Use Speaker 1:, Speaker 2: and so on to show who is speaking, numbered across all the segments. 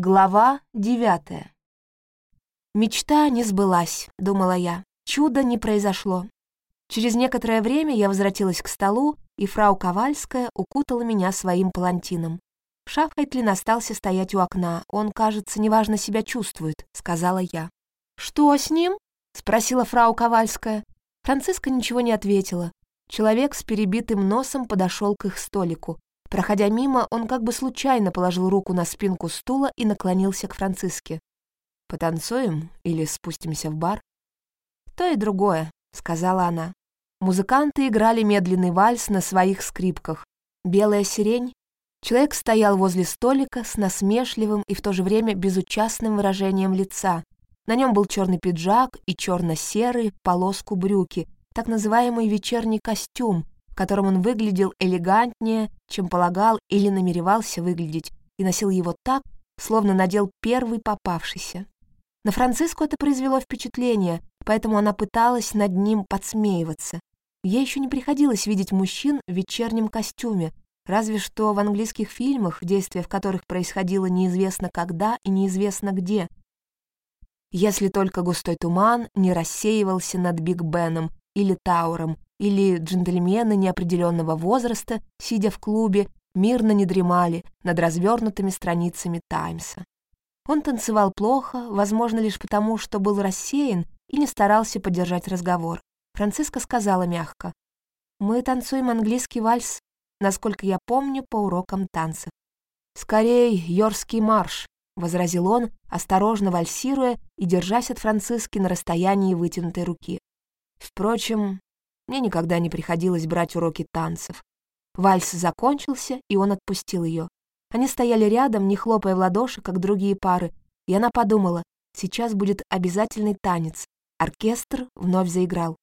Speaker 1: Глава девятая. «Мечта не сбылась», — думала я. «Чудо не произошло». Через некоторое время я возвратилась к столу, и фрау Ковальская укутала меня своим палантином. Шафхайтлин остался стоять у окна. «Он, кажется, неважно себя чувствует», — сказала я. «Что с ним?» — спросила фрау Ковальская. Франциска ничего не ответила. Человек с перебитым носом подошел к их столику. Проходя мимо, он как бы случайно положил руку на спинку стула и наклонился к Франциске. «Потанцуем или спустимся в бар?» «То и другое», — сказала она. Музыканты играли медленный вальс на своих скрипках. «Белая сирень». Человек стоял возле столика с насмешливым и в то же время безучастным выражением лица. На нем был черный пиджак и черно-серый полоску брюки, так называемый вечерний костюм, котором он выглядел элегантнее, чем полагал или намеревался выглядеть, и носил его так, словно надел первый попавшийся. На Франциску это произвело впечатление, поэтому она пыталась над ним подсмеиваться. Ей еще не приходилось видеть мужчин в вечернем костюме, разве что в английских фильмах, действие в которых происходило неизвестно когда и неизвестно где. Если только густой туман не рассеивался над Биг Беном или Тауром, или джентльмены неопределенного возраста, сидя в клубе, мирно не дремали над развернутыми страницами «Таймса». Он танцевал плохо, возможно, лишь потому, что был рассеян и не старался поддержать разговор. Франциска сказала мягко, «Мы танцуем английский вальс, насколько я помню, по урокам танцев». «Скорей, Йорский марш», — возразил он, осторожно вальсируя и держась от Франциски на расстоянии вытянутой руки. Впрочем, мне никогда не приходилось брать уроки танцев. Вальс закончился, и он отпустил ее. Они стояли рядом, не хлопая в ладоши, как другие пары, и она подумала, сейчас будет обязательный танец. Оркестр вновь заиграл.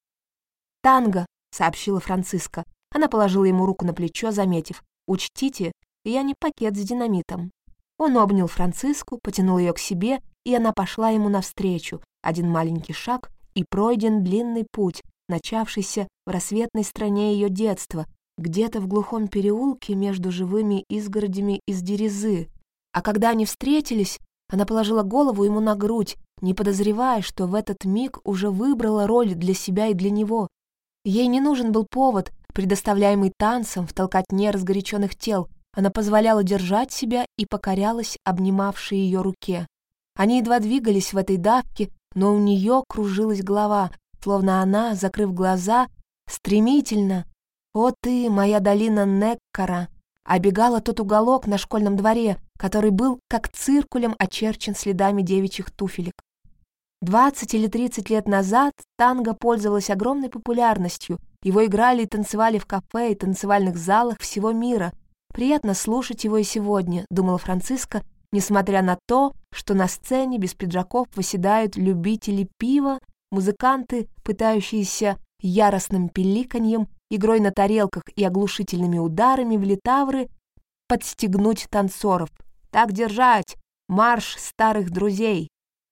Speaker 1: «Танго», — сообщила Франциска. Она положила ему руку на плечо, заметив, «Учтите, я не пакет с динамитом». Он обнял Франциску, потянул ее к себе, и она пошла ему навстречу. Один маленький шаг, и пройден длинный путь, начавшийся в рассветной стране ее детства, где-то в глухом переулке между живыми изгородями из дерезы. А когда они встретились, она положила голову ему на грудь, не подозревая, что в этот миг уже выбрала роль для себя и для него. Ей не нужен был повод, предоставляемый танцем в толкотне разгоряченных тел. Она позволяла держать себя и покорялась обнимавшей ее руке. Они едва двигались в этой давке, но у нее кружилась голова, словно она, закрыв глаза, стремительно, «О ты, моя долина Неккара!» обегала тот уголок на школьном дворе, который был как циркулем очерчен следами девичьих туфелек. Двадцать или тридцать лет назад танго пользовалось огромной популярностью, его играли и танцевали в кафе и танцевальных залах всего мира. Приятно слушать его и сегодня, думала Франциска, несмотря на то, что на сцене без пиджаков выседают любители пива Музыканты, пытающиеся яростным пеликаньем, игрой на тарелках и оглушительными ударами в литавры подстегнуть танцоров. «Так держать! Марш старых друзей!»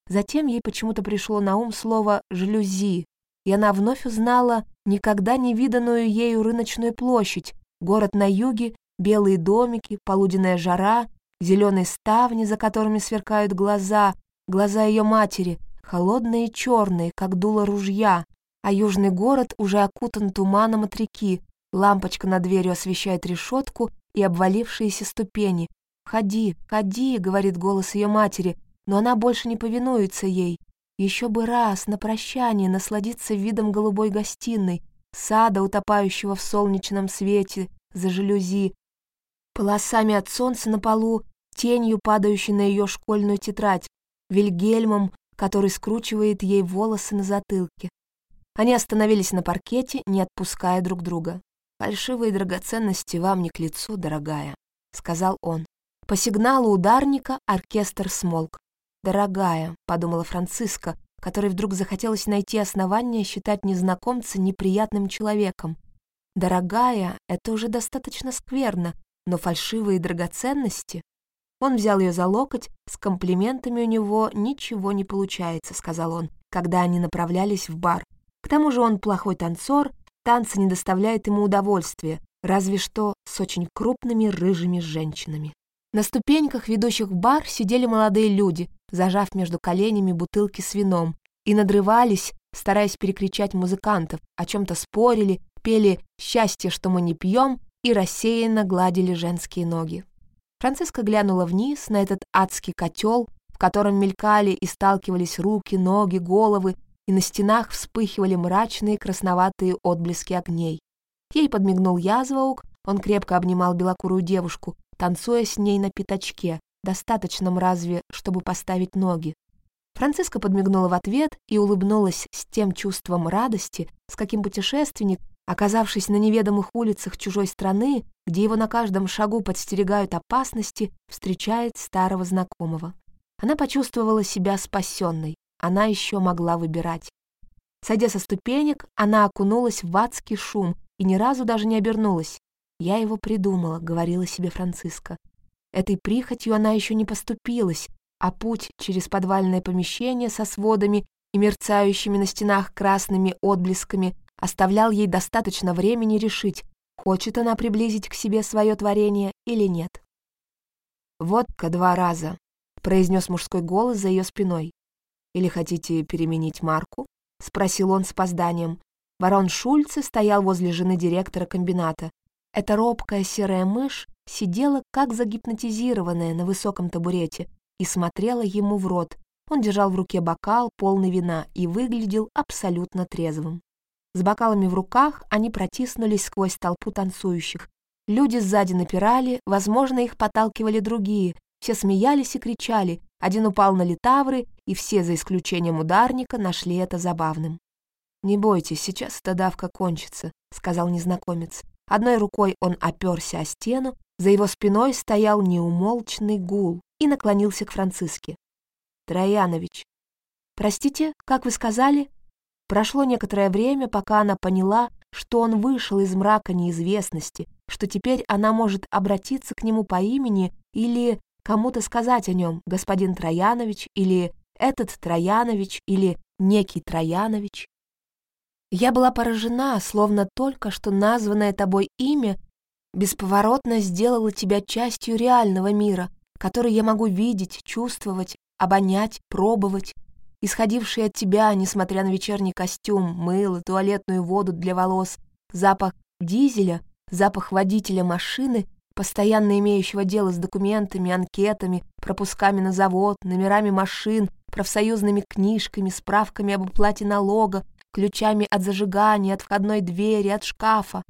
Speaker 1: Затем ей почему-то пришло на ум слово «жалюзи», и она вновь узнала никогда не виданную ею рыночную площадь, город на юге, белые домики, полуденная жара, зеленые ставни, за которыми сверкают глаза, глаза ее матери — холодные черные, как дуло ружья, а южный город уже окутан туманом от реки, лампочка над дверью освещает решетку и обвалившиеся ступени. «Входи, входи», — говорит голос ее матери, но она больше не повинуется ей. Еще бы раз на прощание насладиться видом голубой гостиной, сада, утопающего в солнечном свете, за жалюзи, полосами от солнца на полу, тенью, падающей на ее школьную тетрадь, Вильгельмом, который скручивает ей волосы на затылке. Они остановились на паркете, не отпуская друг друга. «Фальшивые драгоценности вам не к лицу, дорогая», — сказал он. По сигналу ударника оркестр смолк. «Дорогая», — подумала Франциска, которой вдруг захотелось найти основание считать незнакомца неприятным человеком. «Дорогая, это уже достаточно скверно, но фальшивые драгоценности он взял ее за локоть, с комплиментами у него ничего не получается, сказал он, когда они направлялись в бар. К тому же он плохой танцор, танцы не доставляют ему удовольствия, разве что с очень крупными рыжими женщинами. На ступеньках, ведущих в бар, сидели молодые люди, зажав между коленями бутылки с вином, и надрывались, стараясь перекричать музыкантов, о чем-то спорили, пели «Счастье, что мы не пьем» и рассеянно гладили женские ноги. Франциска глянула вниз на этот адский котел, в котором мелькали и сталкивались руки, ноги, головы, и на стенах вспыхивали мрачные красноватые отблески огней. Ей подмигнул Язваук, он крепко обнимал белокурую девушку, танцуя с ней на пятачке, достаточном разве, чтобы поставить ноги. Франциска подмигнула в ответ и улыбнулась с тем чувством радости, с каким путешественник, оказавшись на неведомых улицах чужой страны, где его на каждом шагу подстерегают опасности, встречает старого знакомого. Она почувствовала себя спасенной, она еще могла выбирать. Сойдя со ступенек, она окунулась в адский шум и ни разу даже не обернулась. «Я его придумала», — говорила себе Франциска. Этой прихотью она еще не поступилась, а путь через подвальное помещение со сводами и мерцающими на стенах красными отблесками оставлял ей достаточно времени решить, хочет она приблизить к себе свое творение или нет. «Водка два раза», — произнес мужской голос за ее спиной. «Или хотите переменить марку?» — спросил он с опозданием. Барон Шульце стоял возле жены директора комбината. Эта робкая серая мышь сидела как загипнотизированная на высоком табурете и смотрела ему в рот. Он держал в руке бокал, полный вина, и выглядел абсолютно трезвым. С бокалами в руках они протиснулись сквозь толпу танцующих. Люди сзади напирали, возможно, их подталкивали другие. Все смеялись и кричали. Один упал на литавры, и все, за исключением ударника, нашли это забавным. «Не бойтесь, сейчас эта давка кончится», — сказал незнакомец. Одной рукой он оперся о стену, за его спиной стоял неумолчный гул и наклонился к Франциске. «Троянович». «Простите, как вы сказали?» Прошло некоторое время, пока она поняла, что он вышел из мрака неизвестности, что теперь она может обратиться к нему по имени или кому-то сказать о нем «господин Троянович» или «этот Троянович» или «некий Троянович». Я была поражена, словно только что названное тобой имя бесповоротно сделало тебя частью реального мира, который я могу видеть, чувствовать, обонять, пробовать, исходивший от тебя, несмотря на вечерний костюм, мыло, туалетную воду для волос, запах дизеля, запах водителя машины, постоянно имеющего дело с документами, анкетами, пропусками на завод, номерами машин, профсоюзными книжками, справками об уплате налога, ключами от зажигания, от входной двери, от шкафа.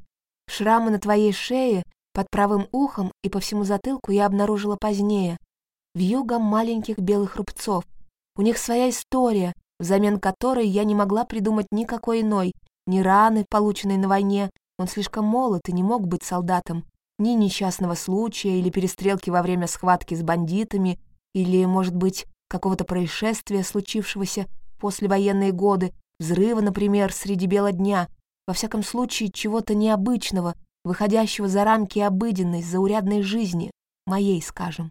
Speaker 1: Шрамы на твоей шее, под правым ухом и по всему затылку я обнаружила позднее. Вьюга маленьких белых рубцов. У них своя история, взамен которой я не могла придумать никакой иной, ни раны, полученной на войне, он слишком молод и не мог быть солдатом, ни несчастного случая или перестрелки во время схватки с бандитами, или, может быть, какого-то происшествия, случившегося после военные годы, Взрыва, например, среди бела дня. Во всяком случае, чего-то необычного, выходящего за рамки обыденной, заурядной жизни, моей, скажем.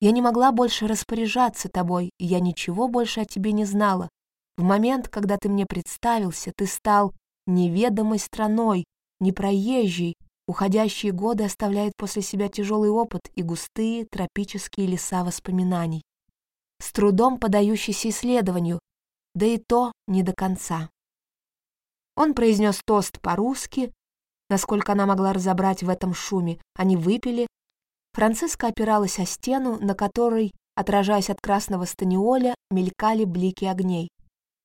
Speaker 1: Я не могла больше распоряжаться тобой, и я ничего больше о тебе не знала. В момент, когда ты мне представился, ты стал неведомой страной, непроезжей, уходящие годы оставляют после себя тяжелый опыт и густые тропические леса воспоминаний. С трудом подающийся исследованию, да и то не до конца. Он произнес тост по-русски, насколько она могла разобрать в этом шуме. Они выпили. Франциска опиралась о стену, на которой, отражаясь от красного станиоля, мелькали блики огней.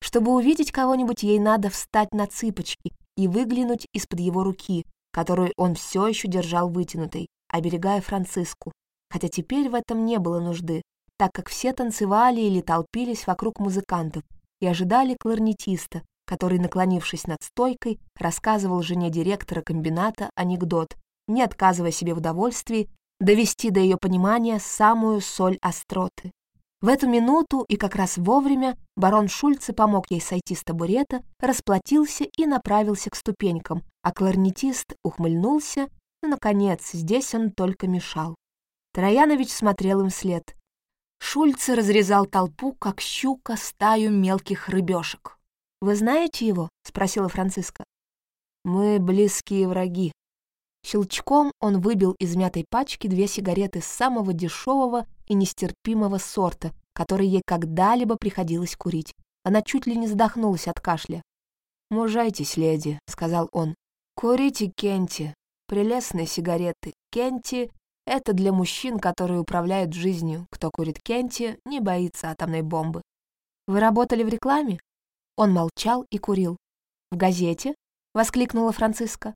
Speaker 1: Чтобы увидеть кого-нибудь, ей надо встать на цыпочки и выглянуть из-под его руки, которую он все еще держал вытянутой, оберегая Франциску. Хотя теперь в этом не было нужды, так как все танцевали или толпились вокруг музыкантов, и ожидали кларнетиста, который, наклонившись над стойкой, рассказывал жене директора комбината анекдот, не отказывая себе в удовольствии довести до ее понимания самую соль остроты. В эту минуту и как раз вовремя барон Шульце помог ей сойти с табурета, расплатился и направился к ступенькам, а кларнетист ухмыльнулся, но, наконец, здесь он только мешал. Троянович смотрел им вслед. Шульце разрезал толпу, как щука, стаю мелких рыбешек. «Вы знаете его?» — спросила Франциска. «Мы близкие враги», Щелчком он выбил из мятой пачки две сигареты самого дешевого и нестерпимого сорта, который ей когда-либо приходилось курить. Она чуть ли не задохнулась от кашля. «Мужайтесь, леди», — сказал он. «Курите Кенти. Прелестные сигареты. Кенти — это для мужчин, которые управляют жизнью. Кто курит Кенти, не боится атомной бомбы». «Вы работали в рекламе?» Он молчал и курил. «В газете?» — воскликнула Франциска.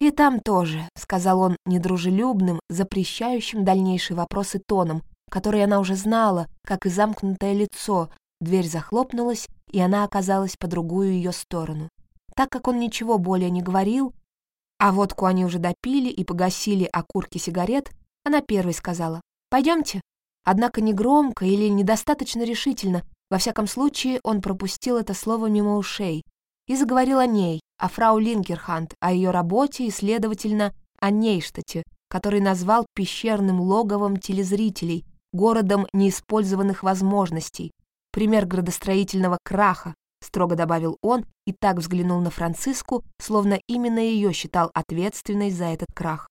Speaker 1: «И там тоже», — сказал он недружелюбным, запрещающим дальнейшие вопросы тоном, который она уже знала, как и замкнутое лицо. Дверь захлопнулась, и она оказалась по другую ее сторону. Так как он ничего более не говорил, а водку они уже допили и погасили окурки сигарет, она первой сказала «Пойдемте». Однако негромко или недостаточно решительно, во всяком случае, он пропустил это слово мимо ушей и заговорил о ней, о фрау Линкерхант, о ее работе и, следовательно, о Нейштате, который назвал пещерным логовом телезрителей, городом неиспользованных возможностей, пример градостроительного краха, строго добавил он и так взглянул на Франциску, словно именно ее считал ответственной за этот крах.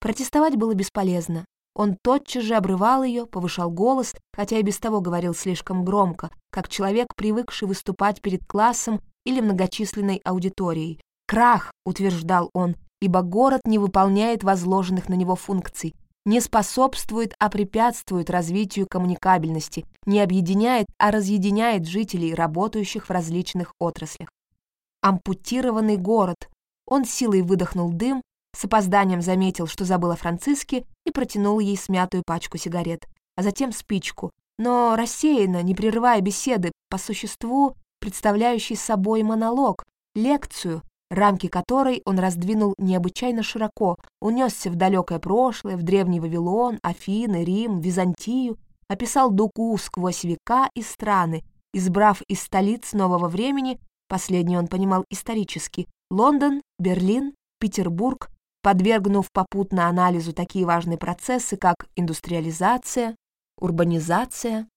Speaker 1: Протестовать было бесполезно. Он тотчас же обрывал ее, повышал голос, хотя и без того говорил слишком громко, как человек, привыкший выступать перед классом или многочисленной аудиторией. «Крах», — утверждал он, ибо город не выполняет возложенных на него функций, не способствует, а препятствует развитию коммуникабельности, не объединяет, а разъединяет жителей, работающих в различных отраслях. Ампутированный город. Он силой выдохнул дым, с опозданием заметил, что забыл о Франциске и протянул ей смятую пачку сигарет, а затем спичку, но рассеянно, не прерывая беседы, по существу представляющий собой монолог, лекцию, рамки которой он раздвинул необычайно широко, унесся в далекое прошлое, в древний Вавилон, Афины, Рим, Византию, описал дугу сквозь века и страны, избрав из столиц нового времени, последний он понимал исторически, Лондон, Берлин, Петербург, подвергнув попутно анализу такие важные процессы, как индустриализация, урбанизация,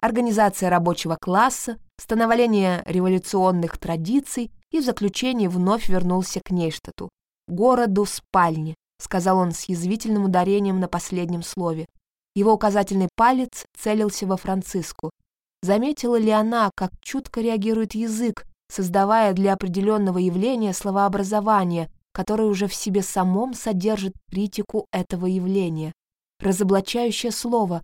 Speaker 1: организация рабочего класса, становление революционных традиций и в заключении вновь вернулся к Нейштату. «Городу спальни», — сказал он с язвительным ударением на последнем слове. Его указательный палец целился во Франциску. Заметила ли она, как чутко реагирует язык, создавая для определенного явления словообразование, которое уже в себе самом содержит критику этого явления? Разоблачающее слово,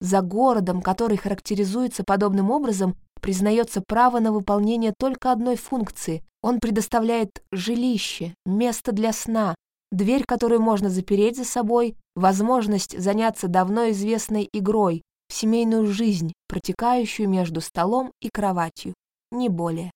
Speaker 1: за городом, который характеризуется подобным образом, признается право на выполнение только одной функции. Он предоставляет жилище, место для сна, дверь, которую можно запереть за собой, возможность заняться давно известной игрой в семейную жизнь, протекающую между столом и кроватью, не более.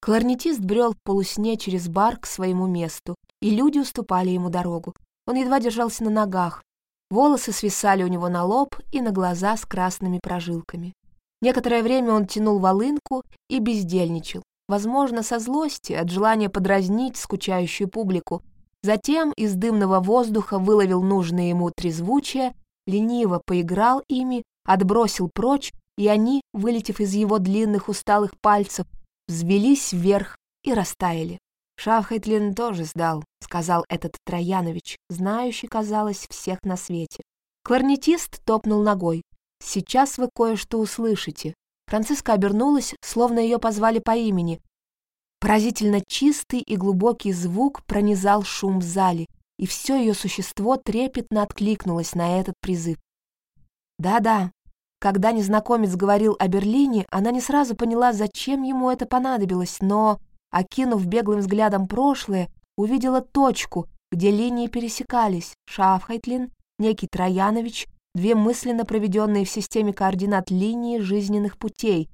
Speaker 1: Кларнетист брел в полусне через бар к своему месту, и люди уступали ему дорогу. Он едва держался на ногах, волосы свисали у него на лоб и на глаза с красными прожилками. Некоторое время он тянул волынку и бездельничал, возможно, со злости, от желания подразнить скучающую публику. Затем из дымного воздуха выловил нужные ему трезвучия, лениво поиграл ими, отбросил прочь, и они, вылетев из его длинных усталых пальцев, взвелись вверх и растаяли. «Шавхайтлин тоже сдал», — сказал этот Троянович, знающий, казалось, всех на свете. Кларнетист топнул ногой. Сейчас вы кое-что услышите». Франциска обернулась, словно ее позвали по имени. Поразительно чистый и глубокий звук пронизал шум в зале, и все ее существо трепетно откликнулось на этот призыв. Да-да, когда незнакомец говорил о Берлине, она не сразу поняла, зачем ему это понадобилось, но, окинув беглым взглядом прошлое, увидела точку, где линии пересекались. Шафхайтлин, некий Троянович, две мысленно проведенные в системе координат линии жизненных путей,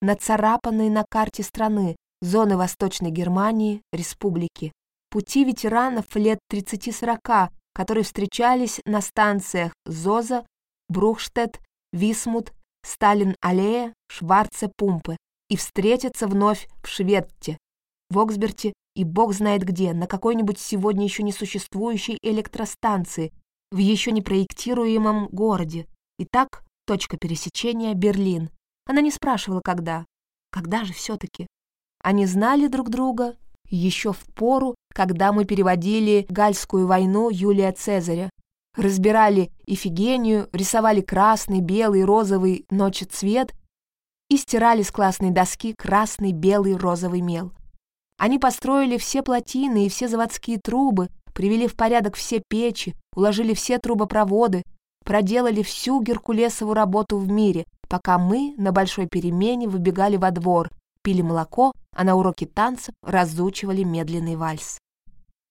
Speaker 1: нацарапанные на карте страны, зоны Восточной Германии, республики. Пути ветеранов лет 30-40, которые встречались на станциях Зоза, Брухштедт, Висмут, Сталин-Аллея, Шварце-Пумпы и встретятся вновь в Шведте, Воксберте и бог знает где, на какой-нибудь сегодня еще не существующей электростанции, в еще не проектируемом городе. Итак, точка пересечения — Берлин. Она не спрашивала, когда. Когда же все-таки? Они знали друг друга еще в пору, когда мы переводили «Гальскую войну» Юлия Цезаря. Разбирали Ифигению, рисовали красный, белый, розовый ночецвет и стирали с классной доски красный, белый, розовый мел. Они построили все плотины и все заводские трубы, привели в порядок все печи, уложили все трубопроводы, проделали всю Геркулесову работу в мире, пока мы на большой перемене выбегали во двор, пили молоко, а на уроке танцев разучивали медленный вальс.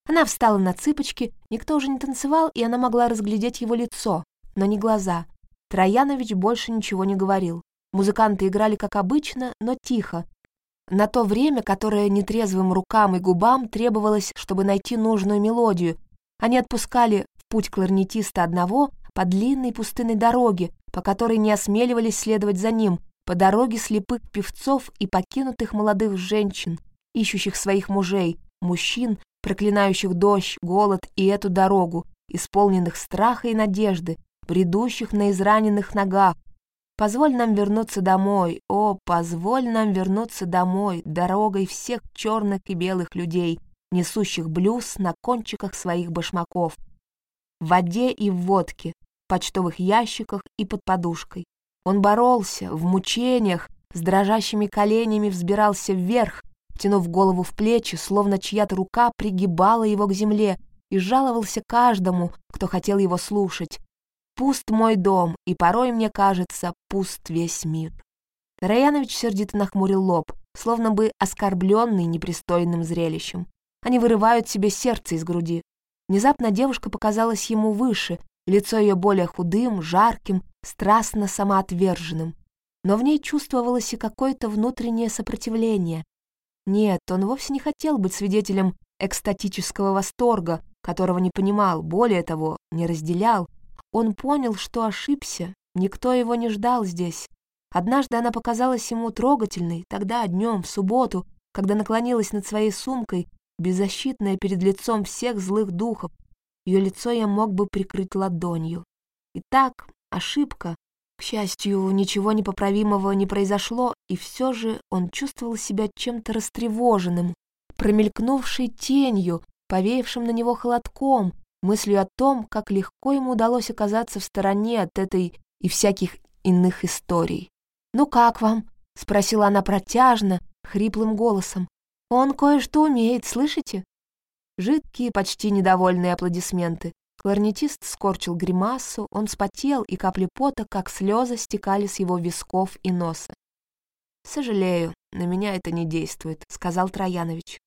Speaker 1: Она встала на цыпочки, никто уже не танцевал, и она могла разглядеть его лицо, но не глаза. Троянович больше ничего не говорил. Музыканты играли как обычно, но тихо. На то время, которое нетрезвым рукам и губам требовалось, чтобы найти нужную мелодию, они отпускали в путь кларнетиста одного по длинной пустынной дороге, по которой не осмеливались следовать за ним, по дороге слепых певцов и покинутых молодых женщин, ищущих своих мужей, мужчин, проклинающих дождь, голод и эту дорогу, исполненных страха и надежды, бредущих на израненных ногах. Позволь нам вернуться домой, о, позволь нам вернуться домой, дорогой всех черных и белых людей, несущих блюз на кончиках своих башмаков. В воде и в водке, в почтовых ящиках и под подушкой. Он боролся, в мучениях, с дрожащими коленями взбирался вверх, тянув голову в плечи, словно чья-то рука пригибала его к земле, и жаловался каждому, кто хотел его слушать. «Пуст мой дом, и порой, мне кажется, пуст весь мир». Раянович сердито нахмурил лоб, словно бы оскорбленный непристойным зрелищем. Они вырывают себе сердце из груди. Внезапно девушка показалась ему выше, лицо ее более худым, жарким, страстно самоотверженным. Но в ней чувствовалось и какое-то внутреннее сопротивление. Нет, он вовсе не хотел быть свидетелем экстатического восторга, которого не понимал, более того, не разделял. Он понял, что ошибся, никто его не ждал здесь. Однажды она показалась ему трогательной, тогда днем, в субботу, когда наклонилась над своей сумкой, беззащитная перед лицом всех злых духов. Ее лицо я мог бы прикрыть ладонью. Итак, ошибка, к счастью, ничего непоправимого не произошло, и все же он чувствовал себя чем-то растревоженным, промелькнувшей тенью, повеявшим на него холодком, мыслью о том, как легко ему удалось оказаться в стороне от этой и всяких иных историй. «Ну как вам?» — спросила она протяжно, хриплым голосом. «Он кое-что умеет, слышите?» Жидкие, почти недовольные аплодисменты. Кларнетист скорчил гримасу, он спотел, и капли пота, как слезы, стекали с его висков и носа. «Сожалею, на меня это не действует», — сказал Троянович.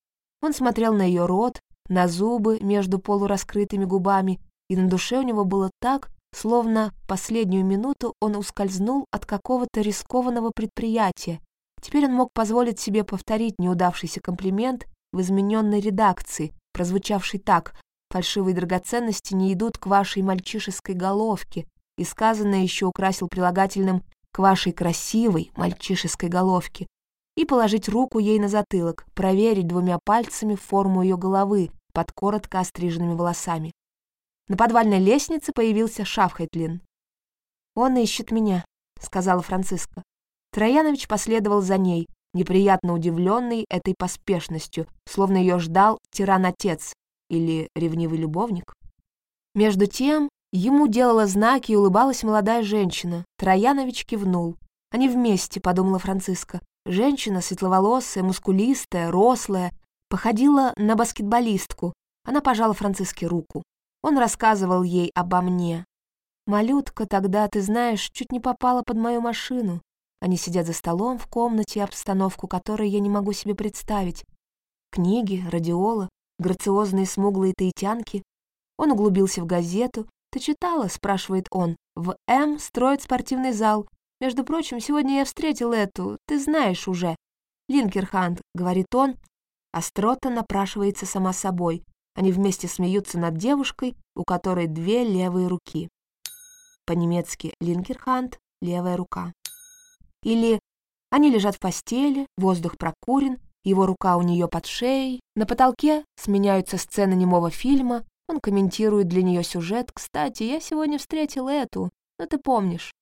Speaker 1: Он смотрел на ее рот, на зубы между полураскрытыми губами, и на душе у него было так, словно последнюю минуту он ускользнул от какого-то рискованного предприятия. Теперь он мог позволить себе повторить неудавшийся комплимент в измененной редакции, прозвучавший так Фальшивые драгоценности не идут к вашей мальчишеской головке, и сказанное еще украсил прилагательным к вашей красивой мальчишеской головке, и положить руку ей на затылок, проверить двумя пальцами форму ее головы под коротко остриженными волосами. На подвальной лестнице появился Шафхайтлин. «Он ищет меня», — сказала Франциска. Троянович последовал за ней, неприятно удивленный этой поспешностью, словно ее ждал тиран-отец, или ревнивый любовник? Между тем, ему делала знаки и улыбалась молодая женщина. Троянович кивнул. Они вместе, подумала Франциска. Женщина светловолосая, мускулистая, рослая, походила на баскетболистку. Она пожала Франциске руку. Он рассказывал ей обо мне. «Малютка тогда, ты знаешь, чуть не попала под мою машину. Они сидят за столом в комнате, обстановку которой я не могу себе представить. Книги, радиола, грациозные смуглые таитянки. Он углубился в газету. «Ты читала?» — спрашивает он. «В М строят спортивный зал. Между прочим, сегодня я встретил эту, ты знаешь уже». «Линкерханд», — говорит он. Острота напрашивается сама собой. Они вместе смеются над девушкой, у которой две левые руки. По-немецки «линкерханд» — левая рука. Или они лежат в постели, воздух прокурен, его рука у нее под шеей, на потолке сменяются сцены немого фильма, он комментирует для нее сюжет. «Кстати, я сегодня встретил эту, но ты помнишь».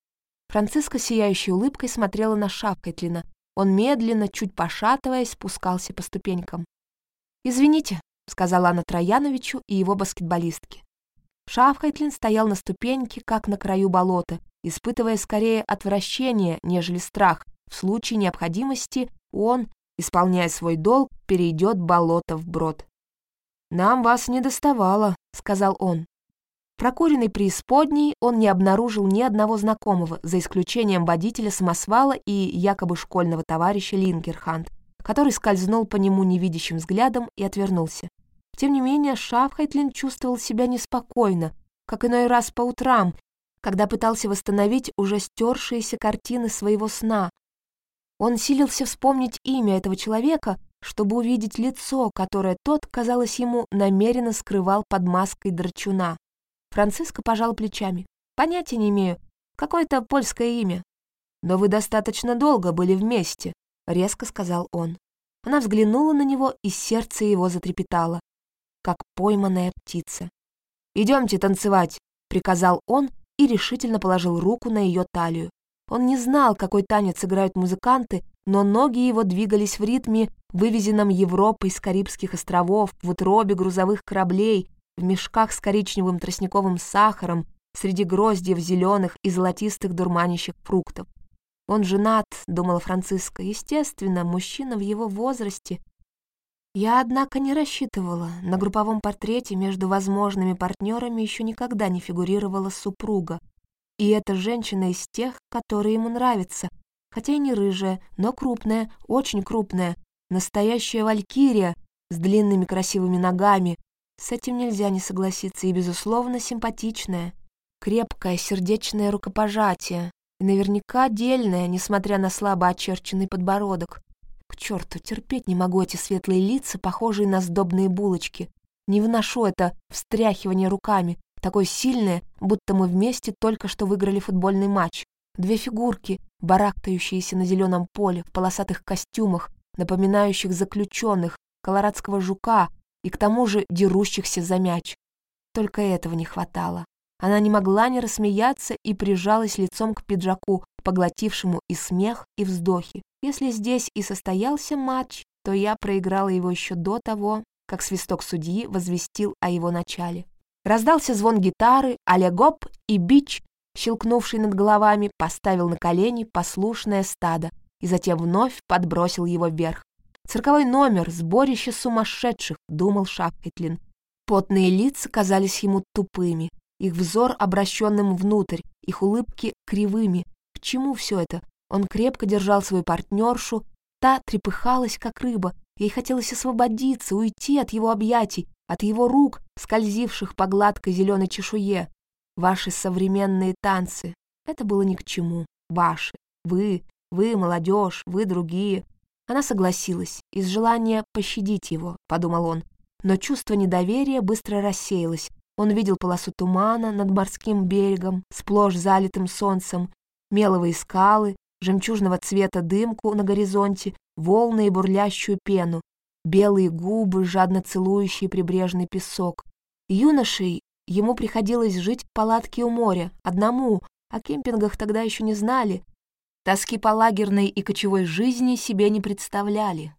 Speaker 1: Франциска сияющей улыбкой смотрела на Шапкайтлина. Он медленно, чуть пошатываясь, спускался по ступенькам. «Извините», — сказала она Трояновичу и его баскетболистке. Шафхайтлин стоял на ступеньке, как на краю болота, испытывая скорее отвращение, нежели страх. В случае необходимости он, исполняя свой долг, перейдет болото вброд. «Нам вас не доставало», — сказал он. Прокуренной преисподней он не обнаружил ни одного знакомого, за исключением водителя самосвала и якобы школьного товарища Линкерхант, который скользнул по нему невидящим взглядом и отвернулся. Тем не менее, Шафхайтлин чувствовал себя неспокойно, как иной раз по утрам, когда пытался восстановить уже стершиеся картины своего сна. Он силился вспомнить имя этого человека, чтобы увидеть лицо, которое тот, казалось ему, намеренно скрывал под маской драчуна. Франциско пожал плечами. «Понятия не имею. Какое-то польское имя». «Но вы достаточно долго были вместе», — резко сказал он. Она взглянула на него, и сердце его затрепетало, как пойманная птица. «Идемте танцевать», — приказал он и решительно положил руку на ее талию. Он не знал, какой танец играют музыканты, но ноги его двигались в ритме, вывезенном Европой с Карибских островов, в утробе грузовых кораблей, в мешках с коричневым тростниковым сахаром, среди гроздьев зеленых и золотистых дурманящих фруктов. Он женат, думала Франциска, естественно, мужчина в его возрасте. Я, однако, не рассчитывала. На групповом портрете между возможными партнерами еще никогда не фигурировала супруга. И эта женщина из тех, которые ему нравятся, хотя и не рыжая, но крупная, очень крупная, настоящая валькирия с длинными красивыми ногами. С этим нельзя не согласиться, и, безусловно, симпатичная. Крепкое сердечное рукопожатие, и наверняка дельное, несмотря на слабо очерченный подбородок. К черту, терпеть не могу эти светлые лица, похожие на сдобные булочки. Не вношу это встряхивание руками, такое сильное, будто мы вместе только что выиграли футбольный матч. Две фигурки, барахтающиеся на зеленом поле, в полосатых костюмах, напоминающих заключенных, колорадского жука и к тому же дерущихся за мяч. Только этого не хватало. Она не могла не рассмеяться и прижалась лицом к пиджаку, поглотившему и смех, и вздохи. Если здесь и состоялся матч, то я проиграла его еще до того, как свисток судьи возвестил о его начале. Раздался звон гитары, а гоп и бич, щелкнувший над головами, поставил на колени послушное стадо и затем вновь подбросил его вверх. «Цирковой номер, сборище сумасшедших», — думал Шапкетлин. Потные лица казались ему тупыми, их взор обращенным внутрь, их улыбки кривыми. К чему все это? Он крепко держал свою партнершу, та трепыхалась, как рыба, ей хотелось освободиться, уйти от его объятий, от его рук, скользивших по гладкой зеленой чешуе. Ваши современные танцы — это было ни к чему. Ваши. Вы, вы, молодежь, вы другие. Она согласилась, из желания пощадить его, подумал он. Но чувство недоверия быстро рассеялось. Он видел полосу тумана над морским берегом, сплошь залитым солнцем, меловые скалы, жемчужного цвета дымку на горизонте, волны и бурлящую пену, белые губы, жадно целующие прибрежный песок. Юношей ему приходилось жить в палатке у моря, одному, о кемпингах тогда еще не знали, тоски по лагерной и кочевой жизни себе не представляли.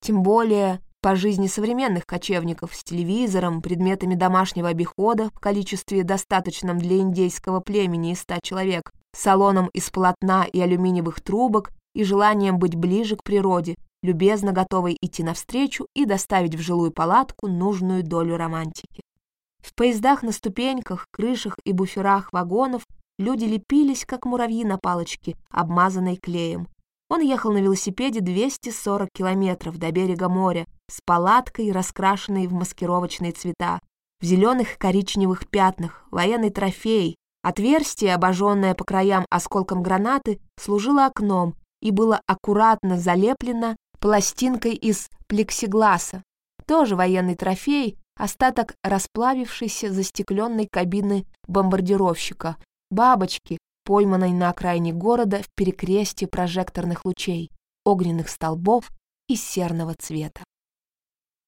Speaker 1: Тем более по жизни современных кочевников с телевизором, предметами домашнего обихода в количестве достаточном для индейского племени из ста человек, салоном из полотна и алюминиевых трубок и желанием быть ближе к природе, любезно готовой идти навстречу и доставить в жилую палатку нужную долю романтики. В поездах на ступеньках, крышах и буферах вагонов люди лепились, как муравьи на палочке, обмазанной клеем. Он ехал на велосипеде 240 километров до берега моря с палаткой, раскрашенной в маскировочные цвета, в зеленых коричневых пятнах, военный трофей. Отверстие, обожженное по краям осколком гранаты, служило окном и было аккуратно залеплено пластинкой из плексигласа. Тоже военный трофей, остаток расплавившейся застекленной кабины бомбардировщика, бабочки, пойманной на окраине города в перекрестье прожекторных лучей, огненных столбов и серного цвета.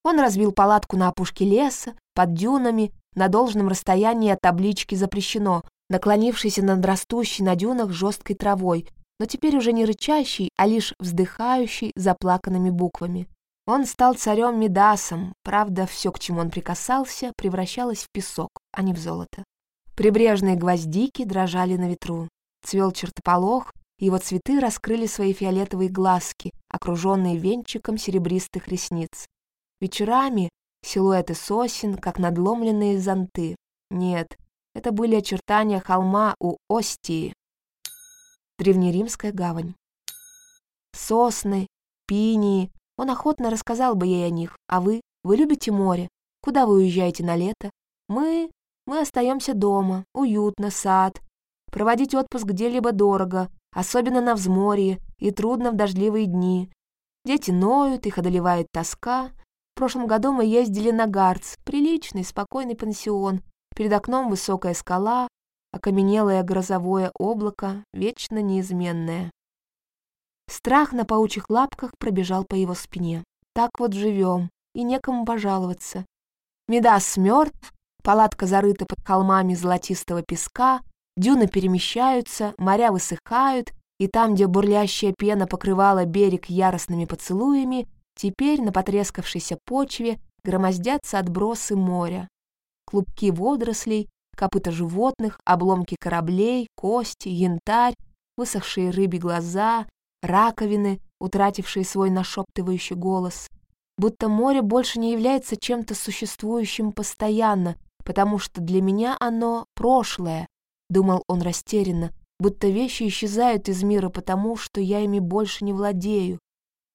Speaker 1: Он разбил палатку на опушке леса, под дюнами, на должном расстоянии от таблички «Запрещено», наклонившийся над растущей на дюнах жесткой травой, но теперь уже не рычащий, а лишь вздыхающий заплаканными буквами. Он стал царем Медасом, правда, все, к чему он прикасался, превращалось в песок, а не в золото. Прибрежные гвоздики дрожали на ветру. Цвел чертополох, его цветы раскрыли свои фиолетовые глазки, окруженные венчиком серебристых ресниц. Вечерами силуэты сосен, как надломленные зонты. Нет, это были очертания холма у Остии. Древнеримская гавань. Сосны, пинии, он охотно рассказал бы ей о них. А вы? Вы любите море? Куда вы уезжаете на лето? Мы... мы остаемся дома. Уютно, сад. Проводить отпуск где-либо дорого, особенно на взморье, и трудно в дождливые дни. Дети ноют, их одолевает тоска. В прошлом году мы ездили на Гарц, приличный, спокойный пансион. Перед окном высокая скала, окаменелое грозовое облако, вечно неизменное. Страх на паучьих лапках пробежал по его спине. Так вот живем, и некому пожаловаться. Медас мертв, палатка зарыта под холмами золотистого песка, дюны перемещаются, моря высыхают, и там, где бурлящая пена покрывала берег яростными поцелуями, теперь на потрескавшейся почве громоздятся отбросы моря. Клубки водорослей, копыта животных, обломки кораблей, кости, янтарь, высохшие рыбьи глаза, раковины, утратившие свой нашептывающий голос. Будто море больше не является чем-то существующим постоянно, потому что для меня оно прошлое, думал он растерянно, будто вещи исчезают из мира потому, что я ими больше не владею.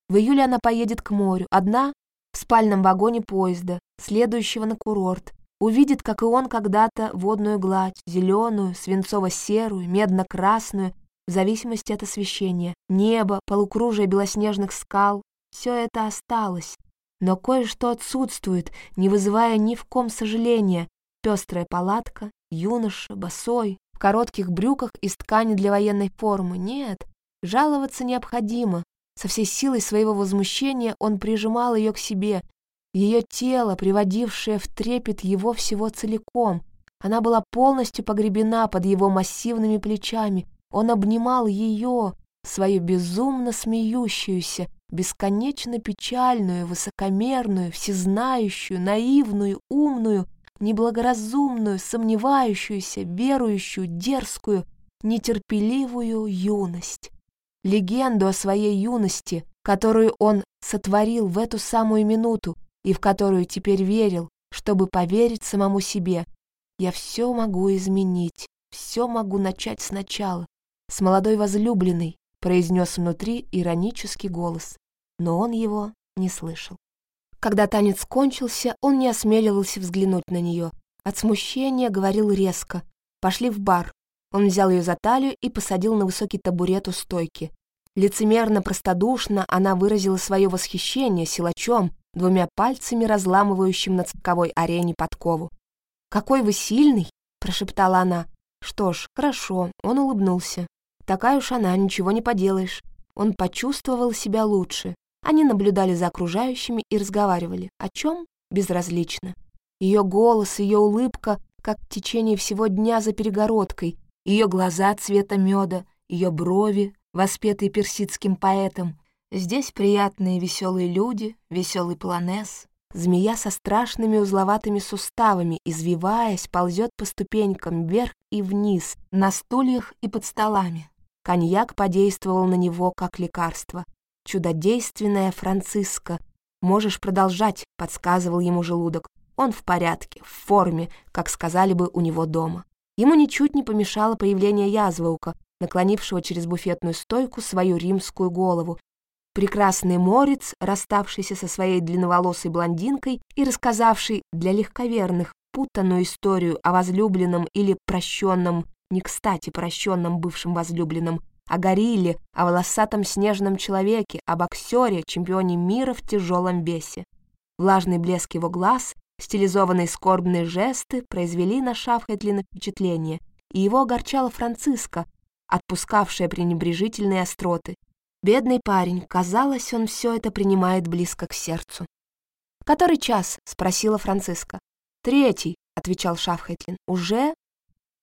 Speaker 1: В июле она поедет к морю, одна, в спальном вагоне поезда, следующего на курорт, увидит, как и он когда-то, водную гладь, зеленую, свинцово-серую, медно-красную, в зависимости от освещения. Небо, полукружие белоснежных скал — все это осталось. Но кое-что отсутствует, не вызывая ни в ком сожаления. Пестрая палатка, юноша, босой, в коротких брюках из ткани для военной формы. Нет, жаловаться необходимо. Со всей силой своего возмущения он прижимал ее к себе. Ее тело, приводившее в трепет его всего целиком. Она была полностью погребена под его массивными плечами, он обнимал ее, свою безумно смеющуюся, бесконечно печальную, высокомерную, всезнающую, наивную, умную, неблагоразумную, сомневающуюся, верующую, дерзкую, нетерпеливую юность. Легенду о своей юности, которую он сотворил в эту самую минуту и в которую теперь верил, чтобы поверить самому себе. Я все могу изменить, все могу начать сначала с молодой возлюбленной», — произнес внутри иронический голос, но он его не слышал. Когда танец кончился, он не осмеливался взглянуть на нее. От смущения говорил резко. «Пошли в бар». Он взял ее за талию и посадил на высокий табурет у стойки. Лицемерно, простодушно она выразила свое восхищение силачом, двумя пальцами разламывающим на цирковой арене подкову. «Какой вы сильный!» — прошептала она. «Что ж, хорошо», — он улыбнулся. Такая уж она, ничего не поделаешь. Он почувствовал себя лучше. Они наблюдали за окружающими и разговаривали. О чем? Безразлично. Ее голос, ее улыбка, как в течение всего дня за перегородкой, ее глаза цвета меда, ее брови, воспетые персидским поэтом. Здесь приятные веселые люди, веселый полонез. Змея со страшными узловатыми суставами, извиваясь, ползет по ступенькам вверх и вниз, на стульях и под столами. Коньяк подействовал на него как лекарство. «Чудодейственная Франциска. Можешь продолжать», — подсказывал ему желудок. Он в порядке, в форме, как сказали бы у него дома. Ему ничуть не помешало появление язваука, наклонившего через буфетную стойку свою римскую голову. Прекрасный морец, расставшийся со своей длинноволосой блондинкой и рассказавший для легковерных путанную историю о возлюбленном или прощенном не кстати прощенном бывшим возлюбленном, о горилле, о волосатом снежном человеке, о боксере, чемпионе мира в тяжелом весе. Влажный блеск его глаз, стилизованные скорбные жесты произвели на Шафхетлина впечатление, и его огорчала Франциска, отпускавшая пренебрежительные остроты. Бедный парень, казалось, он все это принимает близко к сердцу. «Который час?» — спросила Франциска. «Третий», — отвечал Шафхетлин. «Уже?»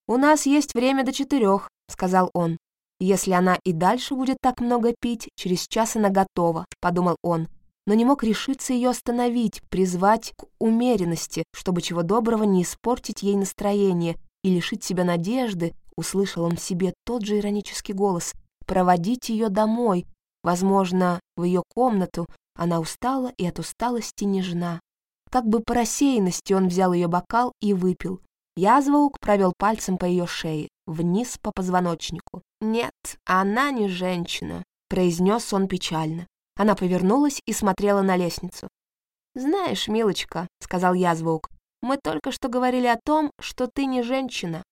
Speaker 1: «У нас есть время до четырех», — сказал он. «Если она и дальше будет так много пить, через час она готова», — подумал он. но не мог решиться ее остановить, призвать к умеренности, чтобы чего доброго не испортить ей настроение и лишить себя надежды, услышал он в себе тот же иронический голос, проводить ее домой, возможно, в ее комнату, она устала и от усталости нежна. Как бы по рассеянности он взял ее бокал и выпил. Язваук провел пальцем по ее шее, вниз по позвоночнику. «Нет, она не женщина», — произнес он печально. Она повернулась и смотрела на лестницу. «Знаешь, милочка», — сказал Язваук, «мы только что говорили о том, что ты не женщина».